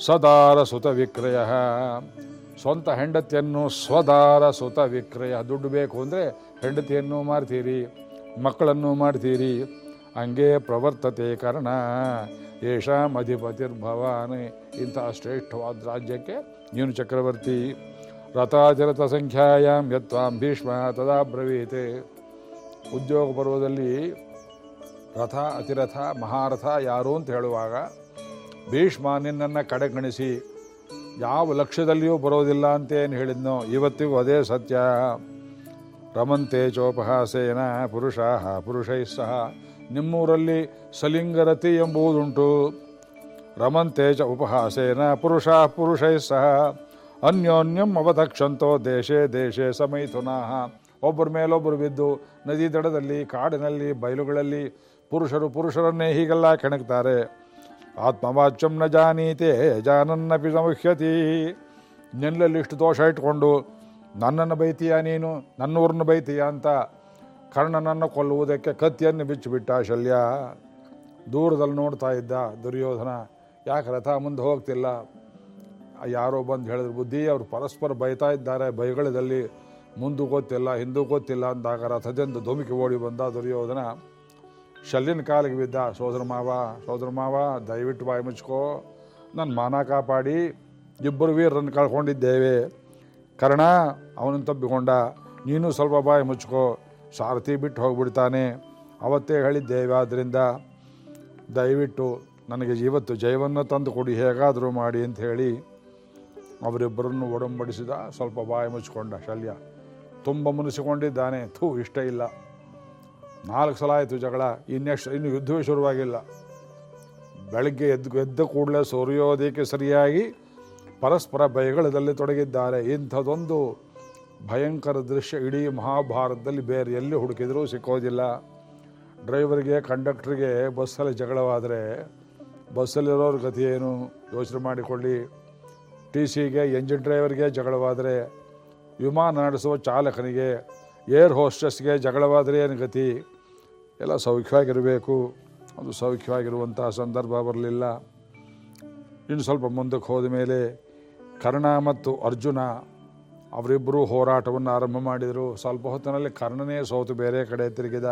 ಸದಾರ ಸುತ ವಿಕ್ರಯ. ಸ್ವಂತ ಹೆಂಡತಿಯನ್ನು ಸ್ವದಾರ ಸುತ ವಿಕ್ರಯ. ದುಡ್ಡು ಬೇಕು ಅಂದರೆ ಹೆಂಡತಿಯನ್ನು ಮಾರ್ತೀರಿ, ಮಕ್ಕಳನ್ನು ಮಾಡ್ತೀರಿ ಹಂಗೆ ಪ್ರವರ್ತತೆ ಕರ್ಣ ಯಶಾಮ್ ಅಧಿಪತಿರ್ಭವಾನ್. ಇಂಥ ಶ್ರೇಷ್ಠವಾದ ರಾಜ್ಯಕ್ಕೆ ನೀನು ಚಕ್ರವರ್ತಿ. ರಥಾಚರತ ಸಂಖ್ಯಾಯಾಂ ಯತ್ವಾಂ ಭೀಷ್ಮ ತದಾ ಬ್ರವೀತೆ. ಉದ್ಯೋಗ ಪರ್ವದಲ್ಲಿ ರಥ, ಅತಿರಥ, ಮಹಾರಥ ಯಾರು ಅಂತ ಹೇಳುವಾಗ ಭೀಷ್ಮ ನಿನ್ನನ್ನು ಕಡೆಗಣಿಸಿ, ಯಾವ ಲಕ್ಷ್ಯದಲ್ಲಿಯೂ ಬರೋದಿಲ್ಲ ಅಂತೇನು ಹೇಳಿದ್ನೋ ಇವತ್ತಿಗೂ ಅದೇ ಸತ್ಯ. ರಮಂತೆ ಚೋಪಹಾಸೇನ ಪುರುಷ ಪುರುಷೈ ಸಹ. ನಿಮ್ಮೂರಲ್ಲಿ ಸಲಿಂಗರತಿ ಎಂಬುದುಂಟು ರಮಂತೆ ಚ ಉಪಹಾಸೇನ ಪುರುಷ, ಪುರುಷೈ ಸಹ. ಅನ್ಯೋನ್ಯಂ ಅವತಕ್ಷಂತೋ ದೇಶೇ ದೇಶೇ ಸಮೈಥುನಾಹ ಒಬ್ಬರ ಮೇಲೊಬ್ಬರು ಬಿದ್ದು ನದಿ ದಡದಲ್ಲಿ, ಕಾಡಿನಲ್ಲಿ, ಬಯಲುಗಳಲ್ಲಿ ಪುರುಷರು ಪುರುಷರನ್ನೇ ಹೀಗೆಲ್ಲ ಕೆಣಕ್ತಾರೆ. ಆತ್ಮವಾಚ್ಯಂ ನ ಜಾನೀತೆ, ಜಾನನ್ನಪಿ ಸಮುಹ್ಯತಿ. ನೆಲ್ಲಲ್ಲಿ ಇಷ್ಟು ದೋಷ ಇಟ್ಕೊಂಡು ನನ್ನನ್ನು ಬೈತೀಯ ನೀನು? ನನ್ನೂರನ್ನು ಬೈತೀಯ ಅಂತ ಕರ್ಣನನ್ನು ಕೊಲ್ಲುವುದಕ್ಕೆ ಕತ್ತಿಯನ್ನು ಬಿಚ್ಚಿಬಿಟ್ಟ ಶಲ್ಯ. ದೂರದಲ್ಲಿ ನೋಡ್ತಾ ಇದ್ದ ದುರ್ಯೋಧನ, ಯಾಕೆ ರಥ ಮುಂದೆ ಹೋಗ್ತಿಲ್ಲ? ಯಾರೋ ಬಂದು ಹೇಳಿದ್ರು, ಬುದ್ಧಿ, ಅವರು ಪರಸ್ಪರ ಬೈತಾ ಇದ್ದಾರೆ, ಬೈಗಳದಲ್ಲಿ ಮುಂದೆ ಗೊತ್ತಿಲ್ಲ, ಹಿಂದೂ ಗೊತ್ತಿಲ್ಲ ಅಂದಾಗ ರಥದಿಂದ ಧುಮುಕಿ ಓಡಿ ಬಂದ ದುರ್ಯೋಧನ, ಶಲ್ಯನ ಕಾಲಿಗೆ ಬಿದ್ದ, ಸೋದರ ಮಾವ ಸೋದರ ಮಾವ, ದಯವಿಟ್ಟು ಬಾಯಿ ಮುಚ್ಕೋ ನನ್ನ ಮಾನ ಕಾಪಾಡಿ, ಇಬ್ಬರು ವೀರರನ್ನು ಕಳ್ಕೊಂಡಿದ್ದೇವೆ. ಕರ್ಣ, ಅವನನ್ನು ತಬ್ಬಿಕೊಂಡ, ನೀನು ಸ್ವಲ್ಪ ಬಾಯಿ ಮುಚ್ಕೋ, ಸಾರಥಿ ಬಿಟ್ಟು ಹೋಗ್ಬಿಡ್ತಾನೆ. ಅವತ್ತೇ ಹೇಳಿದ್ದೇವೆ ಆದ್ದರಿಂದ ದಯವಿಟ್ಟು ನನಗೆ ಇವತ್ತು ಜಯವನ್ನು ತಂದು ಕೊಡಿ, ಹೇಗಾದರೂ ಮಾಡಿ ಅಂತ ಹೇಳಿ ಅವರಿಬ್ಬರನ್ನು ಒಡಂಬಡಿಸಿದ, ಸ್ವಲ್ಪ ಬಾಯಿ ಮುಚ್ಕೊಂಡ ಶಲ್ಯ. ತುಂಬ ಮುನಿಸಿಕೊಂಡಿದ್ದಾನೆ, ಥೂ, ಇಷ್ಟ ಇಲ್ಲ. ನಾಲ್ಕು ಸಲ ಆಯಿತು ಜಗಳ, ಇನ್ನೆಷ್ಟು, ಇನ್ನು ಯುದ್ಧವೇ ಶುರುವಾಗಿಲ್ಲ. ಬೆಳಗ್ಗೆ ಎದ್ದು, ಎದ್ದ ಕೂಡಲೇ ಸೂರ್ಯೋದಯಕ್ಕೆ ಸರಿಯಾಗಿ ಪರಸ್ಪರ ಬಯಗಳದಲ್ಲಿ ತೊಡಗಿದ್ದಾರೆ. ಇಂಥದೊಂದು ಭಯಂಕರ ದೃಶ್ಯ ಇಡೀ ಮಹಾಭಾರತದಲ್ಲಿ ಬೇರೆ ಎಲ್ಲಿ ಹುಡುಕಿದರೂ ಸಿಕ್ಕೋದಿಲ್ಲ. ಡ್ರೈವರ್ಗೆ, ಕಂಡಕ್ಟ್ರಿಗೆ ಬಸ್ಸಲ್ಲಿ ಜಗಳವಾದರೆ ಬಸ್ಸಲ್ಲಿರೋರ ಗತಿ ಏನು? ಯೋಚನೆ ಮಾಡಿಕೊಳ್ಳಿ. ಟಿ ಸಿಗೆ, ಎಂಜಿನ್ ಡ್ರೈವರ್ಗೆ ಜಗಳವಾದರೆ ವಿಮಾನ ನಡೆಸುವ ಚಾಲಕನಿಗೆ, ಏರ್ ಹೋಸ್ಟೆಸ್ಗೆ ಜಗಳವಾದರೆ ಏನು ಗತಿ? ಎಲ್ಲ ಸೌಖ್ಯವಾಗಿರಬೇಕು. ಅದು ಸೌಖ್ಯವಾಗಿರುವಂತಹ ಸಂದರ್ಭ ಬರಲಿಲ್ಲ. ಇನ್ನು ಸ್ವಲ್ಪ ಮುಂದಕ್ಕೆ ಹೋದ ಮೇಲೆ ಕರ್ಣ ಮತ್ತು ಅರ್ಜುನ ಅವರಿಬ್ಬರೂ ಹೋರಾಟವನ್ನು ಆರಂಭ ಮಾಡಿದರು. ಸ್ವಲ್ಪ ಹೊತ್ತಿನಲ್ಲಿ ಕರ್ಣನೇ ಸೋತು ಬೇರೆ ಕಡೆ ತಿರುಗಿದ.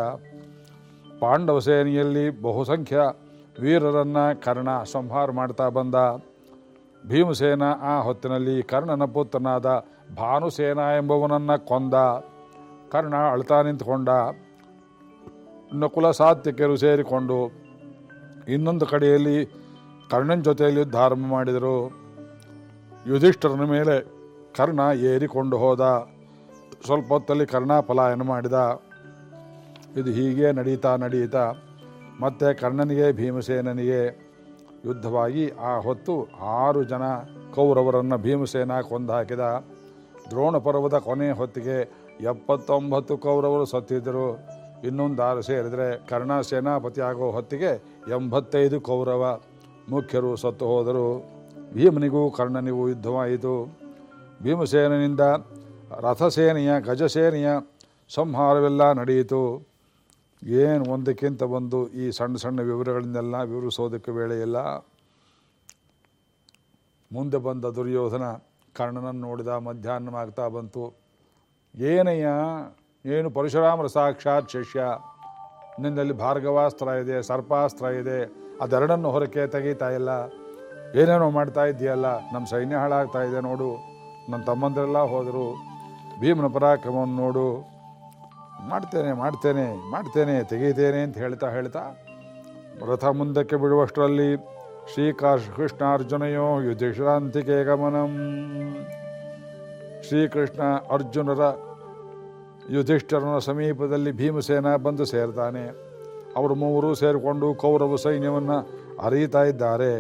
ಪಾಂಡವ ಸೇನೆಯಲ್ಲಿ ಬಹುಸಂಖ್ಯ ವೀರರನ್ನು ಕರ್ಣ ಸಂಹಾರ ಮಾಡ್ತಾ ಬಂದ. ಭೀಮಸೇನ ಆ ಹೊತ್ತಿನಲ್ಲಿ ಕರ್ಣನ ಪುತ್ರನಾದ ಭಾನುಸೇನ ಎಂಬುವನನ್ನು ಕೊಂದ. ಕರ್ಣ ಅಳ್ತಾ ನಿಂತ್ಕೊಂಡ. ನಕುಲ ಸಾತ್ವಿಕರು ಸೇರಿಕೊಂಡು ಇನ್ನೊಂದು ಕಡೆಯಲ್ಲಿ ಕರ್ಣನ ಜೊತೆಯಲ್ಲಿ ಯುದ್ಧ ಆರಂಭ ಮಾಡಿದರು. ಯುಧಿಷ್ಠರನ ಮೇಲೆ ಕರ್ಣ ಏರಿಕೊಂಡು ಹೋದ. ಸ್ವಲ್ಪ ಹೊತ್ತಲ್ಲಿ ಕರ್ಣ ಪಲಾಯನ ಮಾಡಿದ. ಇದು ಹೀಗೆ ನಡೀತಾ ನಡೀತಾ ಮತ್ತೆ ಕರ್ಣನಿಗೆ, ಭೀಮಸೇನನಿಗೆ ಯುದ್ಧವಾಗಿ ಆ ಹೊತ್ತು ಆರು ಜನ ಕೌರವರನ್ನು ಭೀಮಸೇನ ಕೊಂದು ಹಾಕಿದ ದ್ರೋಣ ಪರ್ವದ ಕೊನೆಯ ಹೊತ್ತಿಗೆ ಎಪ್ಪತ್ತೊಂಬತ್ತು ಕೌರವರು ಸತ್ತಿದ್ದರು. ಇನ್ನೊಂದು ಆರು ಸೇರಿದರೆ ಕರ್ಣ ಸೇನಾಪತಿ ಆಗೋ ಹೊತ್ತಿಗೆ ಎಂಬತ್ತೈದು ಕೌರವ ಮುಖ್ಯರು ಸತ್ತು ಹೋದರು. ಭೀಮನಿಗೂ ಕರ್ಣನಿಗೂ ಯುದ್ಧವಾಯಿತು. ಭೀಮಸೇನಿಂದ ರಥಸೇನೆಯ, ಗಜಸೇನೆಯ ಸಂಹಾರವೆಲ್ಲ ನಡೆಯಿತು. ಏನು ಒಂದಕ್ಕಿಂತ ಬಂದು ಈ ಸಣ್ಣ ಸಣ್ಣ ವಿವರಗಳನ್ನೆಲ್ಲ ವಿವರಿಸೋದಕ್ಕೆ ವೇಳೆ ಇಲ್ಲ. ಮುಂದೆ ಬಂದ ದುರ್ಯೋಧನ ಕರ್ಣನನ್ನು ನೋಡಿದ ಮಧ್ಯಾಹ್ನವಾಗ್ತಾ ಬಂತು. ಏನಯ್ಯ, ಏನು ಪರಶುರಾಮರ ಸಾಕ್ಷಾತ್ ಶಿಷ್ಯ? ನಿನ್ನಲ್ಲಿ ಭಾರ್ಗವಾಸ್ತ್ರ ಇದೆ, ಸರ್ಪಾಸ್ತ್ರ ಇದೆ, ಅದೆರಡನ್ನು ಹೊರಕೆ ತೆಗೀತಾ ಇಲ್ಲ. ಏನೇನೋ ಮಾಡ್ತಾ ಇದೆಯಲ್ಲ ನಮ್ಮ ಸೈನ್ಯ ಹಾಳಾಗ್ತಾ ಇದೆ ನೋಡು. ನನ್ನ ತಮ್ಮಂದರೆಲ್ಲ ಹೋದರು, ಭೀಮನ ಪರಾಕ್ರಮವನ್ನು ನೋಡು. ಮಾಡ್ತೇನೆ ಮಾಡ್ತೇನೆ ಮಾಡ್ತೇನೆ ತೆಗೀತೇನೆ ಅಂತ ಹೇಳ್ತಾ ಹೇಳ್ತಾ, ರಥ ಮುಂದಕ್ಕೆ ಬಿಡುವಷ್ಟರಲ್ಲಿ ಶ್ರೀಕಾಶ್ ಕೃಷ್ಣಾರ್ಜುನಯೋ ಯುಧಿಷ್ಠಾಂತಿಕೆ ಗಮನಂ. ಶ್ರೀಕೃಷ್ಣ ಅರ್ಜುನರ ಯುಧಿಷ್ಠರನ ಸಮೀಪದಲ್ಲಿ ಭೀಮಸೇನ ಬಂದು ಸೇರ್ತಾನೆ. ಅವರು ಮೂವರು ಸೇರಿಕೊಂಡು ಕೌರವ ಸೈನ್ಯವನ್ನು ಅರಿಯುತ್ತಾ ಇದ್ದಾರೆ.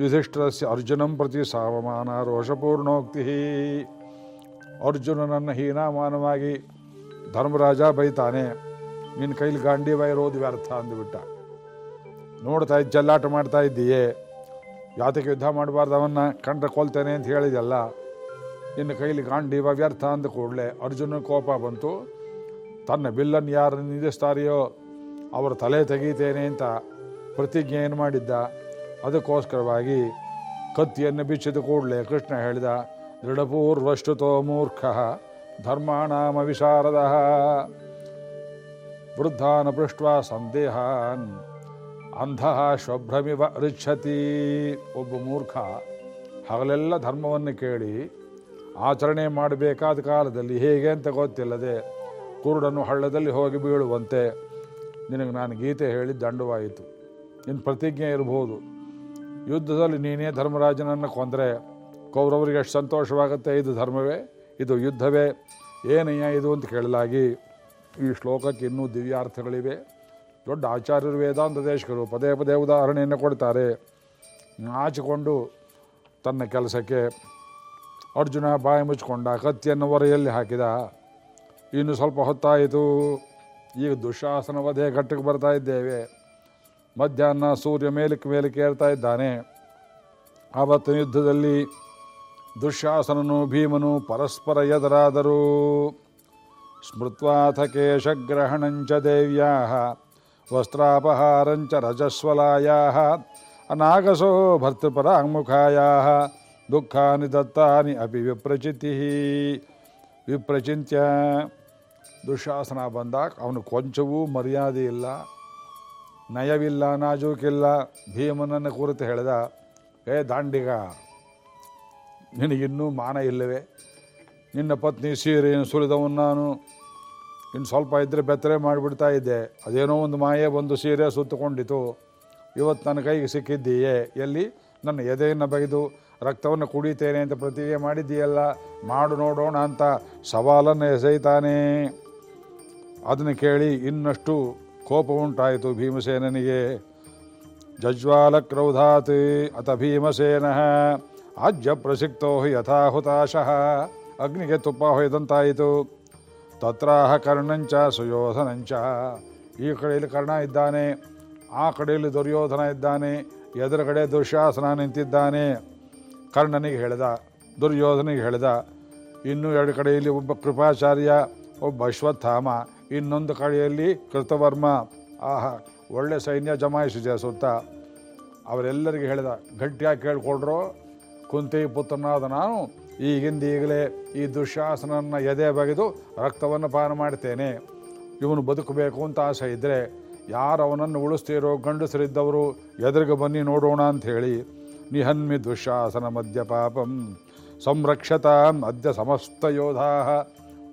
ಯುಧಿಷ್ಠರಸ್ಯ ಅರ್ಜುನಂ ಪ್ರತಿ ಸಾವಮಾನ ರೋಷಪೂರ್ಣೋಕ್ತಿ. ಅರ್ಜುನನನ್ನು ಹೀನಾಮಾನವಾಗಿ ಧರ್ಮರಾಜ ಬೈತಾನೆ, ನಿನ್ನ ಕೈಲಿ ಗಾಂಡೀವ ಇರೋದು ವ್ಯರ್ಥ ಅಂದುಬಿಟ್ಟ. ನೋಡ್ತಾ ಇದ್ದ ಜಲ್ಲಾಟ ಮಾಡ್ತಾ ಇದ್ದೀಯೇ? ಯಾತಕ್ಕೆ ಯುದ್ಧ ಮಾಡಬಾರ್ದು ಅವನ್ನ? ಕಂಡ್ರೆ ಕೊಲ್ತೇನೆ ಅಂತ ಹೇಳಿದೆಲ್ಲ ನಿನ್ನ ಕೈಲಿ ಗಾಂಡೀವ ವ್ಯರ್ಥ ಅಂದ ಕೂಡಲೇ ಅರ್ಜುನ ಕೋಪ ಬಂತು. ತನ್ನ ಬಿಲ್ಲನ್ನು ಯಾರು ನಿಂದಿಸ್ತಾರೆಯೋ, ಅವರ ತಲೆ ತೆಗೀತೇನೆ ಅಂತ ಪ್ರತಿಜ್ಞೆ ಏನು ಮಾಡಿದ್ದ? ಅದಕ್ಕೋಸ್ಕರವಾಗಿ ಕತ್ತಿಯನ್ನು ಬಿಚ್ಚಿದ ಕೂಡಲೇ ಕೃಷ್ಣ ಹೇಳಿದ ದೃಢಪೂರ್ವಷ್ಟುತೋ ಮೂರ್ಖ ಧರ್ಮಾಣಾಮ ವಿಶಾರದ. ವೃದ್ಧಾನ ಪೃಷ್ಟ ಸಂದೇಹಾನ್, ಅಂಧ ಶುಭ್ರಮಿವ ರಿಚ್ಛತಿ ಒಬ್ಬ ಮೂರ್ಖ ಹಗಲೆಲ್ಲ ಧರ್ಮವನ್ನು ಕೇಳಿ ಆಚರಣೆ ಮಾಡಬೇಕಾದ ಕಾಲದಲ್ಲಿ ಹೇಗೆ ಅಂತ ಗೊತ್ತಿಲ್ಲದೆ ಕುರುಡನ್ನು ಹಳ್ಳದಲ್ಲಿ ಹೋಗಿ ಬೀಳುವಂತೆ ನಿನಗೆ ನಾನು ಗೀತೆ ಹೇಳಿ ದಂಡವಾಯಿತು. ನಿನ್ನ ಪ್ರತಿಜ್ಞೆ ಇರಬಹುದು. ಯುದ್ಧದಲ್ಲಿ ನೀನೇ ಧರ್ಮರಾಜನನ್ನು ಕೊಂದರೆ ಕೌರವರಿಗೆ ಎಷ್ಟು ಸಂತೋಷವಾಗುತ್ತೆ ಇದು ಧರ್ಮವೇ? ಇದು ಯುದ್ಧವೇ? ಏನಯ್ಯ ಇದು ಅಂತ ಕೇಳಲಾಗಿ ಈ ಶ್ಲೋಕಕ್ಕೆ ಇನ್ನೂ ದಿವ್ಯಾರ್ಥಗಳಿವೆ. ದೊಡ್ಡ ಆಚಾರ್ಯರು ವೇದಾಂತ ದೇಶಕರು ಪದೇ ಪದೇ ಉದಾಹರಣೆಯನ್ನು ಕೊಡ್ತಾರೆ. ನಾಚಿಕೊಂಡು ತನ್ನ ಕೆಲಸಕ್ಕೆ ಅರ್ಜುನ ಬಾಯಿ ಮುಚ್ಚಿಕೊಂಡ ಕತ್ತಿಯನ್ನು ಹೊರೆಯಲ್ಲಿ ಹಾಕಿದ. ಇನ್ನು ಸ್ವಲ್ಪ ಹೊತ್ತಾಯಿತು. ಈಗ ದುಶಾಸನ ವಧೆ ಘಟ್ಟಕ್ಕೆ ಬರ್ತಾ ಇದ್ದೇವೆ. ಮಧ್ಯಾಹ್ನ ಸೂರ್ಯ ಮೇಲಕ್ಕೆ ಮೇಲಕ್ಕೆ ಏರ್ತಾ ಇದ್ದಾನೆ. ಆವತ್ತಿನ ಯುದ್ಧದಲ್ಲಿ ದುಶ್ಯಾಸನನು ಭೀಮನು ಪರಸ್ಪರ ಎದುರಾದರು. ಸ್ಮೃತ್ವಾಥ ಕೇಶಗ್ರಹಣಂಚ ದೇವ್ಯಾ ವಸ್ತ್ರಾಪಹಾರಂಚ ರಜಸ್ವಲಾಯಾ ಅನಾಗಸೋ ಭರ್ತೃಪರಾಂಗುಖಾಯಾ ದುಃಖಾನಿ ದತ್ತಾನಿ ಅಪಿ ವಿಪ್ರಚಿತಿ. ವಿಪ್ರಚಿಂತ್ಯ ದುಶಾಸನ ಬಂದಾಗ ಅವನು ಕೊಂಚವೂ ಮರ್ಯಾದೆ ಇಲ್ಲ ನಯವಿಲ್ಲ, ನಾಜೂಕಿಲ್ಲ, ಭೀಮನನ್ನು ಕುರಿತು ಹೇಳಿದ, ಏ ದಾಂಡಿಗ, ನಿನಗಿನ್ನೂ ಮಾನ ಇಲ್ಲವೇ? ನಿನ್ನ ಪತ್ನಿ ಸೀರೆಯನ್ನು ಸುಲಿದವನು ನಾನು. ಇನ್ನು ಸ್ವಲ್ಪ ಇದ್ದರೆ ಬೆತ್ತರೆ ಮಾಡಿಬಿಡ್ತಾ ಇದ್ದೆ. ಅದೇನೋ ಒಂದು ಮಾಯೆ ಬಂದು ಸೀರೆ ಸುತ್ತಕೊಂಡಿತು. ಇವತ್ತು ನನ್ನ ಕೈಗೆ ಸಿಕ್ಕಿದ್ದೀಯೇ? ಎಲ್ಲಿ? ನನ್ನ ಎದೆಯನ್ನು ಬಗೆದು ರಕ್ತವನ್ನು ಕುಡಿತೇನೆ ಅಂತ ಪ್ರತಿಜ್ಞೆ ಮಾಡಿದ್ದೀಯಲ್ಲ? ಮಾಡು ನೋಡೋಣ ಅಂತ ಸವಾಲನ್ನು ಎಸೆಯ್ತಾನೆ ಅದನ್ನು ಕೇಳಿ ಇನ್ನಷ್ಟು ಕೋಪ ಉಂಟಾಯಿತು ಭೀಮಸೇನನಿಗೆ. ಜಜ್ವಾಲ ಕ್ರೌಧಾತ್ ಅಥ ಭೀಮಸೇನ ಆಜ್ಯ ಪ್ರಸಿಕ್ತೋ ಯಥಾಹುತಾಶಃ. ಅಗ್ನಿಗೆ ತುಪ್ಪ ಹೊಯ್ದಂತಾಯಿತು. ತತ್ರಾಹ ಕರ್ಣಂಚ ಸುಯೋಧನಂಚ. ಈ ಕಡೆಯಲ್ಲಿ ಕರ್ಣ ಇದ್ದಾನೆ. ಆ ಕಡೆಯಲ್ಲಿ ದುರ್ಯೋಧನ ಇದ್ದಾನೆ. ಎದುರುಗಡೆ ದುಶ್ಯಾಸನ ನಿಂತಿದ್ದಾನೆ. ಕರ್ಣನಿಗೆ ಹೇಳಿದ, ದುರ್ಯೋಧನಿಗೆ ಹೇಳಿದ, ಇನ್ನೂ ಎರಡು ಕಡೆಯಲ್ಲಿ ಒಬ್ಬ ಕೃಪಾಚಾರ್ಯ ಒಬ್ಬ ಅಶ್ವತ್ಥಾಮ ಇನ್ನೊಂದು ಕಡೆಯಲ್ಲಿ ಕೃತವರ್ಮ. ಆಹಾ, ಒಳ್ಳೆ ಸೈನ್ಯ ಜಮಾಯಿಸಿದೆ ಸುತ್ತ. ಅವರೆಲ್ಲರಿಗೆ ಹೇಳಿದ, ಗಟ್ಟಿಯಾಗಿ ಕೇಳ್ಕೊಳ್ರು ಕುಂತಿ ಪುತ್ರನಾದ ನಾನು ಈಗಿಂದ ಈಗಲೇ ಈ ದುಶ್ಯಾಸನನ್ನ ಎದೆ ಬಗೆದು ರಕ್ತವನ್ನು ಪಾನ ಮಾಡ್ತೇನೆ. ಇವನು ಬದುಕಬೇಕು ಅಂತ ಆಸೆ ಇದ್ದರೆ ಯಾರು ಅವನನ್ನು ಉಳಿಸ್ತೀರೋ ಗಂಡಸರಿದ್ದವರು ಎದುರಿಗೆ ಬನ್ನಿ ನೋಡೋಣ ಅಂತ ಹೇಳಿ ನಿಹನ್ಮಿ ದುಶ್ಯಾಸನ ಮಧ್ಯ ಪಾಪಂ. ಸಂರಕ್ಷತಾಂ ಅದ್ಯ ಸಮಸ್ತ ಯೋಧಾ.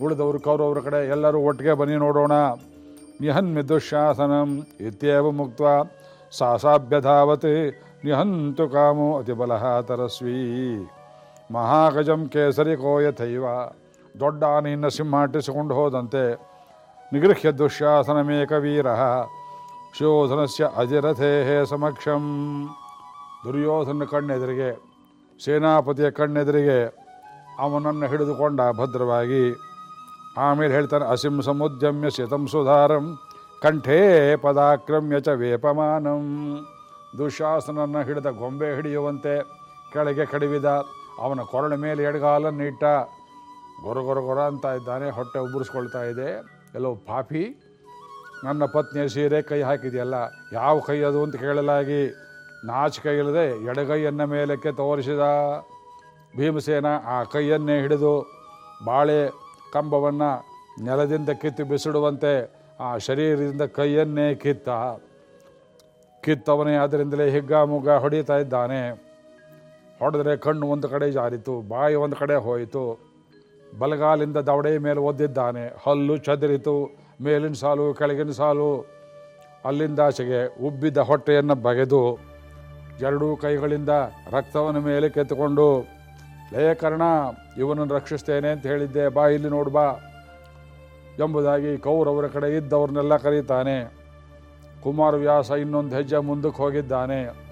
ಉಳಿದವರು ಕೌರವರ ಕಡೆ ಎಲ್ಲರೂ ಒಟ್ಟಿಗೆ ಬನ್ನಿ ನೋಡೋಣ. ನಿಹನ್ ದುಶಾಸನಂ ಇತ್ಯೇವ ಮುಕ್ತ ಸಾಸಾಭ್ಯಧಾವತ್ ನಿಹಂತು ಕಾಮೋ ಅತಿಬಲಹ ತರಸ್ವೀ. ಮಹಾಗಜಂ ಕೇಸರಿ ಕೋಯಥೈವ ದೊಡ್ಡ ಆನೆಯನ್ನು ಸಿಂಹಾಟಿಸಿಕೊಂಡು ಹೋದಂತೆ ನಿಗೃಹ್ಯ ದುಶ್ಯಾಸನಮೇಕವೀರ ಶಿವೋಧನಸ್ಯ ಅಜಿರಥೇ ಸಮಕ್ಷಂ. ದುರ್ಯೋಧನ ಕಣ್ಣೆದುರಿಗೆ, ಸೇನಾಪತಿಯ ಕಣ್ಣೆದುರಿಗೆ ಅವನನ್ನು ಹಿಡಿದುಕೊಂಡ ಭದ್ರವಾಗಿ ಆಮೇಲೆ ಹೇಳ್ತಾನೆ, ಅಸಿಂ ಸಮುದ್ಯಮ್ಯ ಶತಂ ಸುಧಾರಂ, ಕಂಠೇ ಪದಾಕ್ರಮ್ಯ ಚ ವೇಪಮಾನಂ. ದುಶಾಸನನ್ನು ಹಿಡಿದ ಗೊಂಬೆ ಹಿಡಿಯುವಂತೆ ಕೆಳಗೆ ಕಡಿವಿದ ಅವನ ಕೊರಳ ಮೇಲೆ ಎಡಗಾಲನ್ನಿಟ್ಟ ಗೊರ ಗೊರ ಗೊರ ಅಂತ ಇದ್ದಾನೆ, ಹೊಟ್ಟೆ ಉಬ್ಬರಿಸ್ಕೊಳ್ತಾ ಇದೆ. ಎಲ್ಲೋ, ಪಾಪಿ, ನನ್ನ ಪತ್ನಿಯ ಸೀರೆ ಕೈ ಹಾಕಿದೆಯಲ್ಲ, ಯಾವ ಕೈ ಅದು ಅಂತ ಕೇಳಲಾಗಿ ನಾಚಿಕೆ ಇಲ್ಲದೆ ಎಡಗೈಯನ್ನ ಮೇಲಕ್ಕೆ ತೋರಿಸಿದ ಭೀಮಸೇನ ಆ ಕೈಯನ್ನೇ ಹಿಡಿದು ಬಾಳೆ ಕಂಬವನ್ನು ನೆಲದಿಂದ ಕಿತ್ತು ಬಿಸಿಡುವಂತೆ ಆ ಶರೀರದಿಂದ ಕೈಯನ್ನೇ ಕಿತ್ತ. ಕಿತ್ತವನೇ ಅದರಿಂದಲೇ ಹಿಗ್ಗಾಮುಗ್ಗ ಹೊಡಿತಾ ಇದ್ದಾನೆ. ಹೊಡೆದ್ರೆ ಕಣ್ಣು ಒಂದು ಕಡೆ ಜಾರಿತು, ಬಾಯಿ ಒಂದು ಕಡೆ ಹೋಯಿತು. ಬಲಗಾಲಿಂದ ದವಡೆ ಮೇಲೆ ಒದ್ದಿದ್ದಾನೆ. ಹಲ್ಲು ಚದರಿತು, ಮೇಲಿನ ಸಾಲು ಕೆಳಗಿನ ಸಾಲು. ಅಲ್ಲಿಂದಾಚೆಗೆ ಉಬ್ಬಿದ್ದ ಹೊಟ್ಟೆಯನ್ನು ಬಗೆದು, ಎರಡೂ ಕೈಗಳಿಂದ ರಕ್ತವನ್ನು ಮೇಲೆ ಕೆತ್ತುಕೊಂಡು ಲೇ ಕರ್ಣ ಇವನನ್ನು ರಕ್ಷಿಸ್ತೇನೆ ಅಂತ ಹೇಳಿದ್ದೆ. ಬಾ, ಇಲ್ಲಿ ನೋಡು, ಬಾ. ಎಂಬುದಾಗಿ ಕೌರವರ ಕಡೆ ಇದ್ದವ್ರನ್ನೆಲ್ಲ ಕರೀತಾನೆ. ಕುಮಾರವ್ಯಾಸ ಇನ್ನೊಂದು ಹೆಜ್ಜೆ ಮುಂದಕ್ಕೆ ಹೋಗಿದ್ದಾನೆ.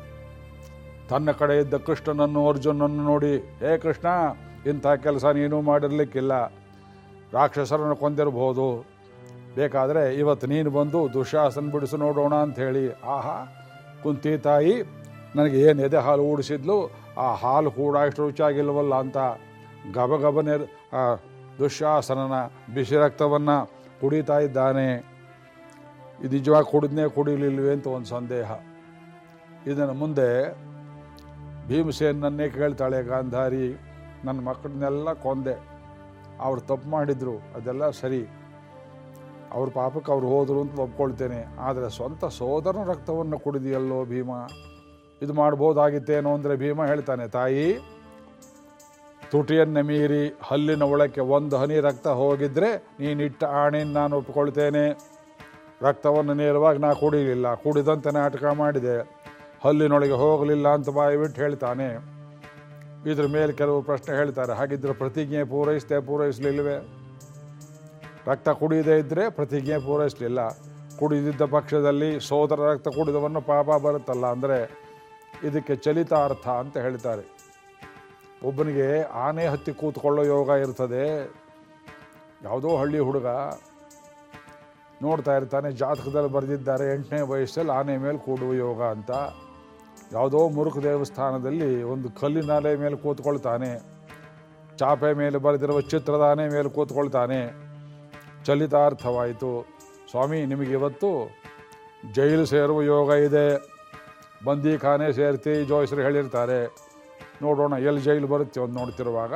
ತನ್ನ ಕಡೆ ಇದ್ದ ಕೃಷ್ಣನನ್ನು ಅರ್ಜುನನ್ನು ನೋಡಿ, ಹೇ ಕೃಷ್ಣ, ಇಂಥ ಕೆಲಸ ನೀನು ಮಾಡಿರಲಿಕ್ಕಿಲ್ಲ. ರಾಕ್ಷಸರನ್ನು ಕೊಂದಿರ್ಬೋದು. ಬೇಕಾದರೆ ಇವತ್ತು ನೀನು ಬಂದು ದುಶಾಸನ ಬಿಡಿಸಿ ನೋಡೋಣ ಅಂಥೇಳಿ ಆಹಾ, ಕುಂತಿ ತಾಯಿ, ನನಗೆ ಏನು ಎದೆ ಹಾಲು ಊಡಿಸಿದ್ಲು? ಆ ಹಾಲು ಕೂಡ ಇಷ್ಟು ರುಚಿಯಾಗಿಲ್ವಲ್ಲ ಅಂತ ಗಬಗಬನೆ ದುಶ್ಯಾಸನನ, ಬಿಸಿ ರಕ್ತವನ್ನು ಕುಡಿತಾ ಇದ್ದಾನೆ. ಇದು ನಿಜವಾಗಿ ಕುಡಿದ್ನೇ ಕುಡಿಲಿಲ್ವೇ ಅಂತ ಒಂದು ಸಂದೇಹ. ಇದನ್ನು ಮುಂದೆ ಭೀಮಸೇನನ್ನೇ ಕೇಳ್ತಾಳೆ, ಗಾಂಧಾರಿ, ನನ್ನ ಮಕ್ಕಳನ್ನೆಲ್ಲ ಕೊಂದೆ. ಅವ್ರು ತಪ್ಪು ಮಾಡಿದ್ರು, ಅದೆಲ್ಲ ಸರಿ. ಅವ್ರ ಪಾಪಕ್ಕೆ ಅವ್ರು ಹೋದರು ಅಂತ ಒಪ್ಕೊಳ್ತೇನೆ. ಆದರೆ ಸ್ವಂತ ಸೋದರನ ರಕ್ತವನ್ನು ಕುಡಿದಿಯಲ್ಲೋ ಭೀಮ? ಇದು ಮಾಡ್ಬೋದಾಗಿತ್ತೇನೋ ಅಂದರೆ ಭೀಮ ಹೇಳ್ತಾನೆ, ತಾಯಿ, ತುಟಿಯನ್ನು ಮೀರಿ ಹಲ್ಲಿನ ಒಳಕ್ಕೆ ಒಂದು ಹನಿ ರಕ್ತ ಹೋಗಿದ್ರೆ ನೀನಿಟ್ಟ ಆಣೆಯನ್ನು ನಾನು ಒಪ್ಕೊಳ್ತೇನೆ ರಕ್ತವನ್ನು ನೇರವಾಗಿ ನಾ ಕುಡಿಲಿಲ್ಲ, ಕುಡಿದಂತೆ ನಾಟಕ ಮಾಡಿದೆ. ಹಲ್ಲಿನೊಳಗೆ ಹೋಗಲಿಲ್ಲ ಅಂತ ಬಾಯಿ ಬಿಟ್ಟು ಹೇಳ್ತಾನೆ. ಇದ್ರ ಮೇಲೆ ಕೆಲವು ಪ್ರಶ್ನೆ ಹೇಳ್ತಾರೆ, ಹಾಗಿದ್ರೆ ಪ್ರತಿಜ್ಞೆ ಪೂರೈಸದೆ ಪೂರೈಸಲಿಲ್ವೇ? ರಕ್ತ ಕುಡಿಯದೇ ಇದ್ದರೆ ಪ್ರತಿಜ್ಞೆ ಪೂರೈಸಲಿಲ್ಲ. ಕುಡಿದಿದ್ದ ಪಕ್ಷದಲ್ಲಿ ಸೋದರ ರಕ್ತ ಕುಡಿದವನ್ನು ಪಾಪ ಬರುತ್ತಲ್ಲ, ಅಂದರೆ ಇದಕ್ಕೆ ಚಲಿತಾರ್ಥ ಅಂತ ಹೇಳ್ತಾರೆ. ಒಬ್ಬನಿಗೆ ಆನೆ ಹತ್ತಿ ಕೂತ್ಕೊಳ್ಳೋ ಯೋಗ ಇರ್ತದೆ. ಯಾವುದೋ ಹಳ್ಳಿ ಹುಡುಗ ನೋಡ್ತಾ ಇರ್ತಾನೆ, ಜಾತಕದಲ್ಲಿ ಬರೆದಿದ್ದಾರೆ, ಎಂಟನೇ ವಯಸ್ಸಲ್ಲಿ ಆನೆ ಮೇಲೆ ಕೂಡುವ ಯೋಗ ಅಂತ. ಯಾವುದೋ ಮುರುಖ ದೇವಸ್ಥಾನದಲ್ಲಿ ಒಂದು ಕಲ್ಲಿನ ಮೇಲೆ ಕೂತ್ಕೊಳ್ತಾನೆ. ಚಾಪೆ ಮೇಲೆ ಬರೆದಿರುವ ಚಿತ್ರದ ಆನೆ ಮೇಲೆ ಕೂತ್ಕೊಳ್ತಾನೆ. ಚಲಿತಾರ್ಥವಾಯಿತು. ಸ್ವಾಮಿ, ನಿಮಗೆ ಇವತ್ತು ಜೈಲು ಸೇರುವ ಯೋಗ ಇದೆ. ಬಂದಿಖಾನೆ ಸೇರ್ತಿ ಜೋಯಿಸರು ಹೇಳಿರ್ತಾರೆ. ನೋಡೋಣ ಎಲ್ಲಿ ಜೈಲು ಬರುತ್ತೆ ಒಂದು ನೋಡ್ತಿರುವಾಗ.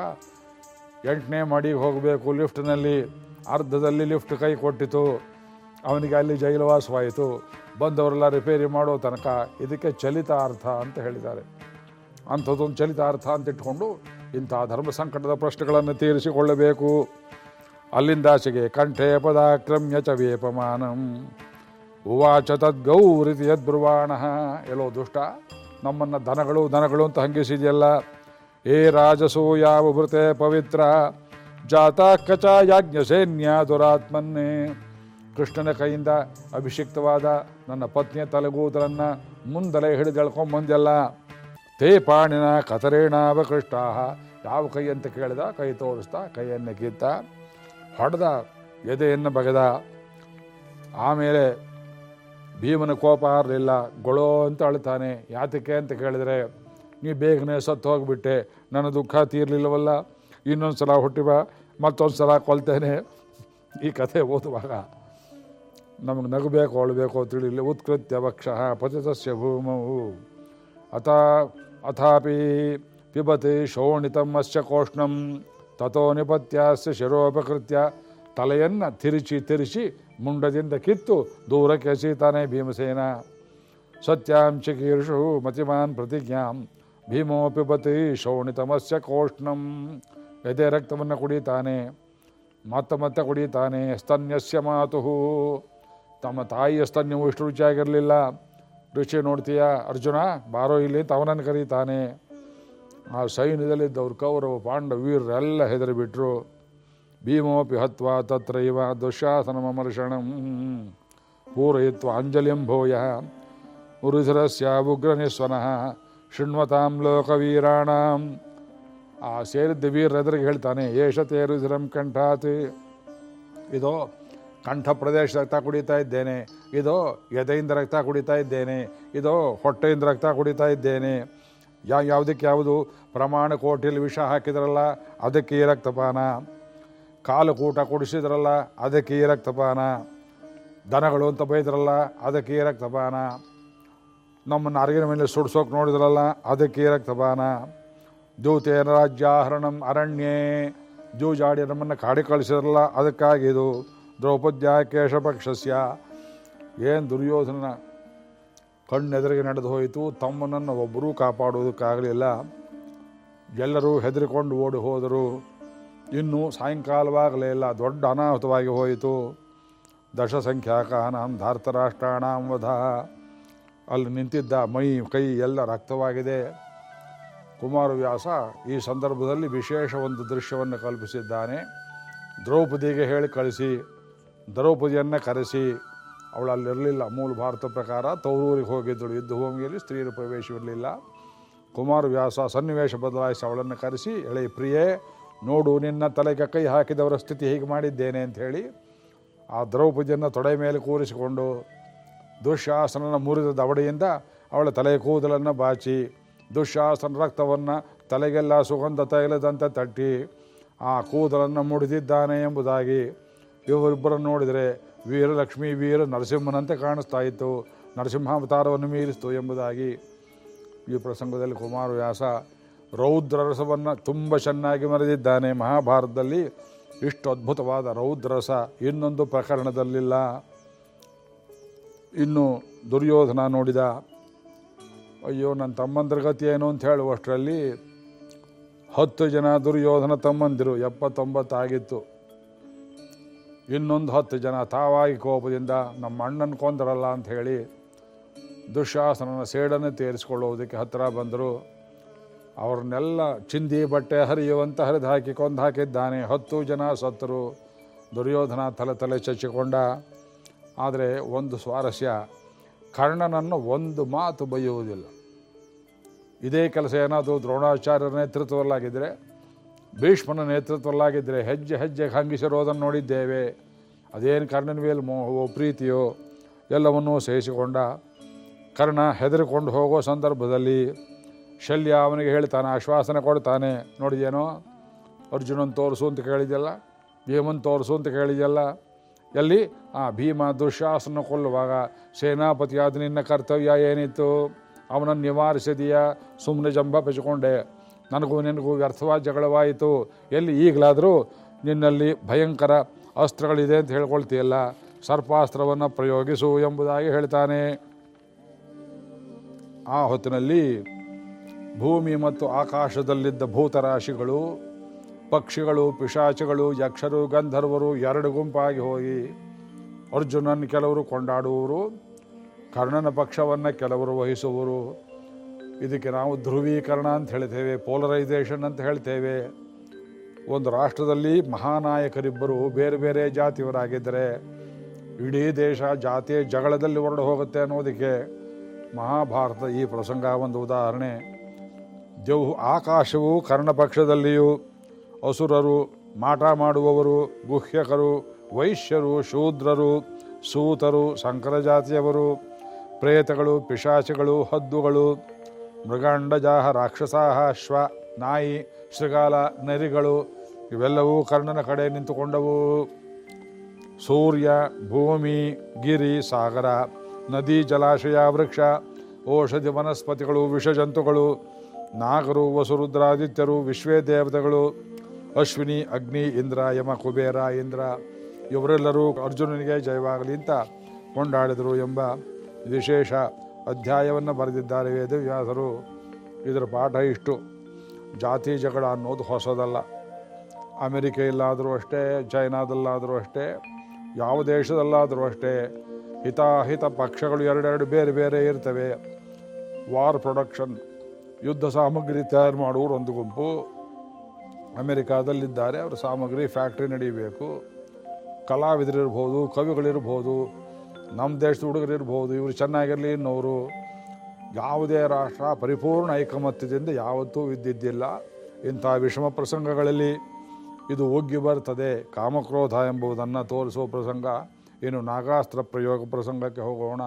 ಎಂಟನೇ ಮಡಿಗೆ ಹೋಗಬೇಕು, ಲಿಫ್ಟ್ನಲ್ಲಿ, ಅರ್ಧದಲ್ಲಿ ಲಿಫ್ಟ್ ಕೈ ಕೊಟ್ಟಿತು. ಅವನಿಗೆ ಅಲ್ಲಿ ಜೈಲವಾಸವಾಯಿತು. ಬಂದವರೆಲ್ಲ ರಿಪೇರಿ ಮಾಡೋ ತನಕ ಇದಕ್ಕೆ ಚಲಿತಾರ್ಥ ಅಂತ ಹೇಳಿದ್ದಾರೆ. ಅಂಥದ್ದೊಂದು ಚಲಿತಾರ್ಥ ಅಂತ ಇಟ್ಕೊಂಡು ಇಂಥ ಧರ್ಮ ಸಂಕಟದ ಪ್ರಶ್ನೆಗಳನ್ನು ತೀರಿಸಿಕೊಳ್ಳಬೇಕು. ಅಲ್ಲಿಂದಾಚೆಗೆ ಕಂಠೆ ಪದಾಕ್ರಮ್ಯ ಚ ವೇಪಮಾನಂ. ಉವಾಚ ತದ್ಗೌರಿತಿ ಯದ್ಬ್ರುವಾಣ. ಎಲ್ಲೋ ದುಷ್ಟ? ನಮ್ಮನ್ನು ದನಗಳು ದನಗಳು ಅಂತ ಹಂಗಿಸಿದೆಯಲ್ಲ. ಏ ರಾಜಸೋ ಯಾವ ಭೃತೆ ಪವಿತ್ರ? ಜಾತ ಕಚ ಯಾಜ್ಞ ಸೈನ್ಯ ದುರಾತ್ಮನ್ನೇ. ಕೃಷ್ಣನ ಕೈಯಿಂದ ಅಭಿಷಿಕ್ತವಾದ ನನ್ನ ಪತ್ನಿಯ ತಲೆಗೂದಲನ್ನು ಮುಂದಲೆ ಹಿಡಿದು ಎಳ್ಕೊಂಬಂದೆಲ್ಲ ತೇ ಪಾಣಿನ ಕತರೇಣಾವಕೃಷ್ಟ ಯಾವ ಕೈ ಅಂತ ಕೇಳಿದ? ಕೈ ತೋರಿಸ್ತಾ, ಕೈಯನ್ನು ಕಿತ್ತ. ಹೊಡೆದ ಎದೆಯನ್ನು ಬಗೆದ. ಆಮೇಲೆ ಭೀಮನ ಕೋಪ ಆರಲಿಲ್ಲ ಗೊಳೋ ಅಂತ ಅಳ್ತಾನೆ. ಯಾತಕ್ಕೆ ಅಂತ ಕೇಳಿದರೆ, ನೀ ಬೇಗನೆ ಸತ್ತು ಹೋಗಿಬಿಟ್ಟೆ. ನನ್ನ ದುಃಖ ತೀರಲಿಲ್ಲವಲ್ಲ. ಇನ್ನೊಂದು ಸಲ ಹುಟ್ಟಿವ ಮತ್ತೊಂದು ಸಲ ಕೊಲ್ತೇನೆ. ಈ ಕಥೆ ಓದುವಾಗ ನಮಗೆ ನಗಬೇಕು ಅಳಬೇಕು ತಿಳಿಲಿ ಉತ್ಕೃತ್ಯ ವಕ್ಷಃ ಪತಿತಸ್ಯ ಭೂಮವು ಅಥ, ಅಥಾಪಿ ಪಿಬತಿ ಶೋಣಿತಂ ಅಸ್ಯ ಕೋಷ್ಣಂ. ತಥೋ ನಿಪತ್ಯಾಸ್ಯ ಶಿರೋಪಕೃತ್ಯ. ತಲೆಯನ್ನು ತಿರುಚಿ ತಿರುಚಿ ಮುಂಡದಿಂದ ಕಿತ್ತು ದೂರಕ್ಕೆ ಎಸೀತಾನೆ ಭೀಮಸೇನ. ಸತ್ಯಾಂ ಚಿಕೀರ್ಷು ಮತಿಮಾನ್ ಪ್ರತಿಜ್ಞಾಂ. ಭೀಮೋ ಪಿಬತಿ ಶೋಣಿತಮಸ್ಯ ಕೋಷ್ಣಂ. ಎದೆ ರಕ್ತವನ್ನು ಕುಡಿತಾನೆ ಮತ್ತೆ ಮತ್ತೆ ಕುಡಿತಾನೆ, ಸ್ತನ್ಯಸ್ಯ ಮಾತು. ತಮ್ಮ ತಾಯಿಯ ಸ್ತನ್ಯವು ಇಷ್ಟು ರುಚಿಯಾಗಿರಲಿಲ್ಲ. ರುಚಿ ನೋಡ್ತೀಯ ಅರ್ಜುನ, ಬಾರೋ ಇಲ್ಲಿ ತವನನ್ನು ಕರೀತಾನೆ. ಆ ಸೈನ್ಯದಲ್ಲಿದ್ದವ್ರು ಕೌರವ ಪಾಂಡವೀರ್ರೆಲ್ಲ ಹೆದರಿಬಿಟ್ರು. ಭೀಮೋಪಿ ಹತ್ವ ತತ್ರೈವ ದುಶಾಸನಮರ್ಷಣಂ. ಪೂರಯಿತ್ವ ಅಂಜಲಿಂಭೂಯ ಉರುಧಿರಸ್ಯ ಉಗ್ರನಿಸ್ವನಃ. ಶೃಣ್ವತಾಂ ಲೋಕವೀರಾಣಾಂ. ಆ ಸೇರಿದ್ದ ವೀರರೆದುರಿಗೆ ಹೇಳ್ತಾನೆ ಏಷತೆ ರುಧಿರಂ ಕಂಠಾತ್. ಇದು, ಕಂಠ ಪ್ರದೇಶ ರಕ್ತ ಕುಡಿತಾ ಇದ್ದೇನೆ. ಇದು, ಎದೆಯಿಂದ ರಕ್ತ ಕುಡಿತಾ ಇದ್ದೇನೆ. ಇದು, ಹೊಟ್ಟೆಯಿಂದ ರಕ್ತ ಕುಡಿತಾ ಇದ್ದೇನೆ. ಯಾ, ಯಾವುದಕ್ಕೆ ಯಾವುದು? ಪ್ರಮಾಣ ಕೋಟಿಯಲ್ಲಿ ವಿಷ ಹಾಕಿದ್ರಲ್ಲ, ಅದಕ್ಕೆ ಈ ರಕ್ತಪಾನ. ಕಾಲು ಕೂಟ ಕೊಡಿಸಿದ್ರಲ್ಲ, ಅದಕ್ಕೆ ಈ ರಕ್ತಪಾನ. ದನಗಳು ಅಂತ ಬೈದ್ರಲ್ಲ, ಅದಕ್ಕೆ ಈ ರಕ್ತಪಾನ. ನಮ್ಮನ್ನು ಅರಗಿನ ಮೇಲೆ ಸುಡ್ಸೋಕೆ ನೋಡಿದ್ರಲ್ಲ, ಅದಕ್ಕೆ ಈ ರಕ್ತಪಾನ. ದೂತೇನ ರಾಜ್ಯಾಹರಣಂ ಅರಣ್ಯೇ. ಜೂಜಾಡಿ ನಮ್ಮನ್ನು ಕಾಡಿ ಕಳಿಸಿದ್ರಲ್ಲ, ಅದಕ್ಕಾಗಿ ಇದು ದ್ರೌಪದ್ಯ ಕೇಶಪಕ್ಷಸ್ಯ ಏನು ದುರ್ಯೋಧನ ಕಣ್ಣೆದುರಿಗೆ ನಡೆದು ಹೋಯಿತು, ತಮ್ಮನನ್ನು ಒಬ್ಬರೂ ಕಾಪಾಡುವುದಕ್ಕಾಗಲಿಲ್ಲ. ಎಲ್ಲರೂ ಹೆದರಿಕೊಂಡು ಓಡಿ ಹೋದರು. ಇನ್ನು ಸಾಯಂಕಾಲವಾಗಲೇ ಇಲ್ಲ ದೊಡ್ಡ ಅನಾಹುತವಾಗಿ ಹೋಯಿತು. ದಶಸಂಖ್ಯಾಕಾನಾಂ ಧಾರ್ತರಾಷ್ಟ್ರಾಣಾಂ ವಧ. ಅಲ್ಲಿ ನಿಂತಿದ್ದ ಮೈ, ಕೈ ಎಲ್ಲ ರಕ್ತವಾಗಿದೆ. ಕುಮಾರವ್ಯಾಸ ಈ ಸಂದರ್ಭದಲ್ಲಿ ವಿಶೇಷ ಒಂದು ದೃಶ್ಯವನ್ನು ಕಲ್ಪಿಸಿದ್ದಾನೆ. ದ್ರೌಪದಿಗೆ ಹೇಳಿ ಕಳಿಸಿ, ದ್ರೌಪದಿಯನ್ನು ಕರೆಸಿ. ಅವಳು ಅಲ್ಲಿರಲಿಲ್ಲ. ಮೂಲ ಭಾರತ ಪ್ರಕಾರ ತೌರೂರಿಗೆ ಹೋಗಿದ್ದಳು. ಯುದ್ಧಭೂಮಿಯಲ್ಲಿ ಸ್ತ್ರೀಯರ ಪ್ರವೇಶವಿರಲಿಲ್ಲ. ಕುಮಾರವ್ಯಾಸ ಸನ್ನಿವೇಶ ಬದಲಾಯಿಸಿ ಅವಳನ್ನು ಕರೆಸಿ, ಎಳೆ ಪ್ರಿಯೇ ನೋಡು, ನಿನ್ನ ತಲೆಗೆ ಕೈ ಹಾಕಿದವರ ಸ್ಥಿತಿ ಹೀಗೆ ಮಾಡಿದ್ದೇನೆ ಅಂತ ಹೇಳಿ ಆ ದ್ರೌಪದಿಯನ್ನು ತೊಡೆ ಮೇಲೆ ಕೂರಿಸಿಕೊಂಡು ದುಶ್ಯಾಸನನ ಮುರಿದ ದವಡೆಯಿಂದ ಅವಳ ತಲೆ ಕೂದಲನ್ನು ಬಾಚಿ, ದುಶ್ಯಾಸನ ರಕ್ತವನ್ನು ತಲೆಗೆಲ್ಲ ಸುಗಂಧ ತೈಲದಂತೆ ತಟ್ಟಿ, ಆ ಕೂದಲನ್ನು ಮುಡಿದಿದ್ದಾನೆ ಎಂಬುದಾಗಿ ಇವರಿಬ್ಬರನ್ನು ನೋಡಿದರೆ ವೀರಲಕ್ಷ್ಮಿ ವೀರ ನರಸಿಂಹನಂತೆ ಕಾಣಿಸ್ತಾ ಇತ್ತು, ನರಸಿಂಹಾವತಾರವನ್ನು ಮೀರಿಸ್ತು ಎಂಬುದಾಗಿ ಈ ಪ್ರಸಂಗದಲ್ಲಿ ಕುಮಾರವ್ಯಾಸ ರೌದ್ರ ರಸವನ್ನು ತುಂಬ ಚೆನ್ನಾಗಿ ಮರೆದಿದ್ದಾನೆ. ಮಹಾಭಾರತದಲ್ಲಿ ಇಷ್ಟು ಅದ್ಭುತವಾದ ರೌದ್ರರಸ ಇನ್ನೊಂದು ಪ್ರಕರಣದಲ್ಲಿಲ್ಲ. ಇನ್ನು ದುರ್ಯೋಧನ ನೋಡಿದ, ಅಯ್ಯೋ ನನ್ನ ತಮ್ಮಂದ್ರ ಗತಿ ಏನು? ಅಂತ ಹೇಳುವಷ್ಟರಲ್ಲಿ, ಹತ್ತು ಜನ ದುರ್ಯೋಧನ ತಮ್ಮಂದಿರು, ಎಪ್ಪತ್ತೊಂಬತ್ತಾಗಿತ್ತು. ಇನ್ನೊಂದು ಹತ್ತು ಜನ ತಾವಾಗಿ ಕೋಪದಿಂದ ನಮ್ಮ ಅಣ್ಣನ ಕೊಂದರಲ್ಲ ಅಂತ ಹೇಳಿ ದುಶ್ಯಾಸನನ ಸೇಡನ್ನು ತೇರಿಸ್ಕೊಳ್ಳೋದಕ್ಕೆ ಹತ್ತಿರ ಬಂದರು. ಅವ್ರನ್ನೆಲ್ಲ ಚಿಂದಿ ಬಟ್ಟೆ ಹರಿಯುವಂತ ಹರಿದು ಹಾಕಿ ಕೊಂದು ಹಾಕಿದ್ದಾನೆ. ಹತ್ತು ಜನ ಸತ್ತರು. ದುರ್ಯೋಧನ ತಲೆ ತಲೆ ಚಚ್ಚಿಕೊಂಡ. ಆದರೆ ಒಂದು ಸ್ವಾರಸ್ಯ, ಕರ್ಣನನ್ನು ಒಂದು ಮಾತು ಬೈಯುವುದಿಲ್ಲ ಇದೇ ಕೆಲಸ ಏನಾದರೂ ದ್ರೋಣಾಚಾರ್ಯರ ನೇತೃತ್ವದಲ್ಲಾಗಿದ್ದರೆ ಭೀಷ್ಮನ ನೇತೃತ್ವದಲ್ಲಾಗಿದ್ದರೆ ಹೆಜ್ಜೆ ಹೆಜ್ಜೆ ಹಂಗಿಸಿರೋದನ್ನು ನೋಡಿದ್ದೇವೆ. ಅದೇನು ಕರ್ಣನ ಮೇಲೆ ಮೋಹವೋ ಪ್ರೀತಿಯೋ ಎಲ್ಲವನ್ನೂ ಸಹಿಸಿಕೊಂಡ ಕರ್ಣ ಹೆದರಿಕೊಂಡು ಹೋಗೋ ಸಂದರ್ಭದಲ್ಲಿ ಶಲ್ಯ ಅವನಿಗೆ ಹೇಳ್ತಾನೆ, ಆಶ್ವಾಸನೆ ಕೊಡ್ತಾನೆ. ನೋಡಿದೇನೋ ಅರ್ಜುನನ್ ತೋರಿಸು ಅಂತ ಕೇಳಿದ್ಯಲ್ಲ? ಭೀಮನ್ ತೋರಿಸು ಅಂತ ಕೇಳಿದ್ಯಲ್ಲ? ಎಲ್ಲಿ? ಆ ಭೀಮ ದುಶ್ಯಾಸನ ಕೊಲ್ಲುವಾಗ ಸೇನಾಪತಿಯಾದ ನಿನ್ನ ಕರ್ತವ್ಯ ಏನಿತ್ತು? ಅವನನ್ನು ನಿವಾರಿಸಿದೀಯ? ಸುಮ್ಮನೆ ಜಂಬ ಬೆಚ್ಕೊಂಡೆ ನನಗೂ ನಿನಗೂ ವ್ಯರ್ಥವಾದ ಜಗಳವಾಯಿತು. ಎಲ್ಲಿ ಈಗಲಾದರೂ ನಿನ್ನಲ್ಲಿ ಭಯಂಕರ ಅಸ್ತ್ರಗಳಿದೆ ಅಂತ ಹೇಳ್ಕೊಳ್ತೀಯಲ್ಲ? ಸರ್ಪಾಸ್ತ್ರವನ್ನು ಪ್ರಯೋಗಿಸು ಎಂಬುದಾಗಿ ಹೇಳ್ತಾನೆ. ಆ ಹೊತ್ತಿನಲ್ಲಿ ಭೂಮಿ ಮತ್ತು ಆಕಾಶದಲ್ಲಿದ್ದ ಭೂತರಾಶಿಗಳು, ಪಕ್ಷಿಗಳು, ಪಿಶಾಚಿಗಳು, ಯಕ್ಷರು, ಗಂಧರ್ವರು ಎರಡು ಗುಂಪಾಗಿ ಹೋಗಿ ಅರ್ಜುನನ್ ಕೆಲವರು ಕೊಂಡಾಡುವರು, ಕರ್ಣನ ಪಕ್ಷವನ್ನು ಕೆಲವರು ವಹಿಸುವರು. ಇದಕ್ಕೆ ನಾವು ಧ್ರುವೀಕರಣ ಅಂತ ಹೇಳ್ತೇವೆ ಪೋಲರೈಸೇಷನ್ ಅಂತ ಹೇಳ್ತೇವೆ. ಒಂದು ರಾಷ್ಟ್ರದಲ್ಲಿ ಮಹಾನಾಯಕರಿಬ್ಬರು ಬೇರೆ ಬೇರೆ ಜಾತಿಯವರಾಗಿದ್ದರೆ, ಇಡೀ ದೇಶ ಜಾತಿಯ ಜಗಳದಲ್ಲಿ ಹೊರಡು ಹೋಗುತ್ತೆ ಅನ್ನೋದಕ್ಕೆ ಮಹಾಭಾರತ ಈ ಪ್ರಸಂಗ ಒಂದು ಉದಾಹರಣೆ. ದೇವ್ ಆಕಾಶವು ಕರ್ಣಪಕ್ಷದಲ್ಲಿಯೂ ಅಸುರರು, ಮಾಟ ಮಾಡುವವರು, ಗುಹ್ಯಕರು, ವೈಶ್ಯರು, ಶೂದ್ರರು, ಸೂತರು ಸಂಕರ ಜಾತಿಯವರು ಪ್ರೇತಗಳು, ಪಿಶಾಚಿಗಳು, ಹದ್ದುಗಳು, ಮೃಗಾಂಡಜಾಹ, ರಾಕ್ಷಸಾಹ, ಶ್ವ, ನಾಯಿ, ಶೃಗಾಲ, ನರಿಗಳು, ಇವೆಲ್ಲವೂ ಕರ್ಣನ ಕಡೆ ನಿಂತುಕೊಂಡವು. ಸೂರ್ಯ, ಭೂಮಿ, ಗಿರಿ, ಸಾಗರ, ನದಿ, ಜಲಾಶಯ, ವೃಕ್ಷ ಔಷಧಿ ವನಸ್ಪತಿಗಳು, ವಿಷಜಂತುಗಳು ನಾಗರು, ವಸುರುದ್ರಾದಿತ್ಯರು, ವಿಶ್ವೇ ದೇವತೆಗಳು, ಅಶ್ವಿನಿ, ಅಗ್ನಿ, ಇಂದ್ರ, ಯಮ, ಕುಬೇರ, ಇಂದ್ರ, ಇವರೆಲ್ಲರೂ ಅರ್ಜುನನಿಗೆ ಜಯವಾಗಲಿ ಅಂತ ಕೊಂಡಾಡಿದರು ಎಂಬ ವಿಶೇಷ ಅಧ್ಯಾಯವನ್ನು ಬರೆದಿದ್ದಾರೆ ವೇದವ್ಯಾಸರು. ಇದರ ಪಾಠ ಇಷ್ಟು. ಜಾತಿ ಜಗಳ ಅನ್ನೋದು ಹೊಸದಲ್ಲ. ಅಮೆರಿಕೆಯಲ್ಲಾದರೂ ಅಷ್ಟೇ, ಚೈನಾದಲ್ಲಾದರೂ ಅಷ್ಟೇ, ಯಾವ ದೇಶದಲ್ಲಾದರೂ ಅಷ್ಟೇ, ಹಿತಾಹಿತ ಪಕ್ಷಗಳು ಎರಡೆರಡು ಬೇರೆ ಬೇರೆ ಇರ್ತವೆ. ವಾರ್ ಪ್ರೊಡಕ್ಷನ್ ಯುದ್ಧ ಸಾಮಗ್ರಿ ತಯಾರು ಮಾಡುವವರು ಒಂದು ಗುಂಪು. ಅಮೆರಿಕಾದಲ್ಲಿದ್ದಾರೆ. ಅವರ ಸಾಮಗ್ರಿ ಫ್ಯಾಕ್ಟ್ರಿ ನಡೀಬೇಕು ಕಲಾವಿದರಿರ್ಬೋದು, ಕವಿಗಳಿರ್ಬೋದು, ನಮ್ಮ ದೇಶದ ಹುಡುಗರಿರ್ಬೋದು, ಇವರು ಚೆನ್ನಾಗಿರಲಿ ಇನ್ನೋರು ಯಾವುದೇ ರಾಷ್ಟ್ರ ಪರಿಪೂರ್ಣ ಐಕಮತ್ಯದಿಂದ ಯಾವತ್ತೂ ಇದ್ದಿದ್ದಿಲ್ಲ ಇಂಥ ವಿಷಮ ಪ್ರಸಂಗಗಳಲ್ಲಿ ಇದು ಒಗ್ಗಿ ಬರ್ತದೆ ಕಾಮಕ್ರೋಧ ಎಂಬುದನ್ನು ತೋರಿಸುವ ಪ್ರಸಂಗ. ಇನ್ನು ನಾಗಾಸ್ತ್ರ ಪ್ರಯೋಗ ಪ್ರಸಂಗಕ್ಕೆ ಹೋಗೋಣ.